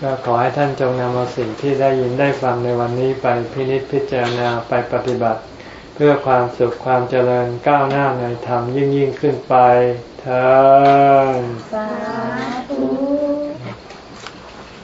ก็ขอให้ท่านจงนำเอาสิ่งที่ได้ยินได้ฟังในวันนี้ไปพินิจพิจารณาไปปฏิบัติ เพื่อความสุขความเจริญก้าวหน้าในธรรมยิ่งยิ่งขึ้นไปเธอ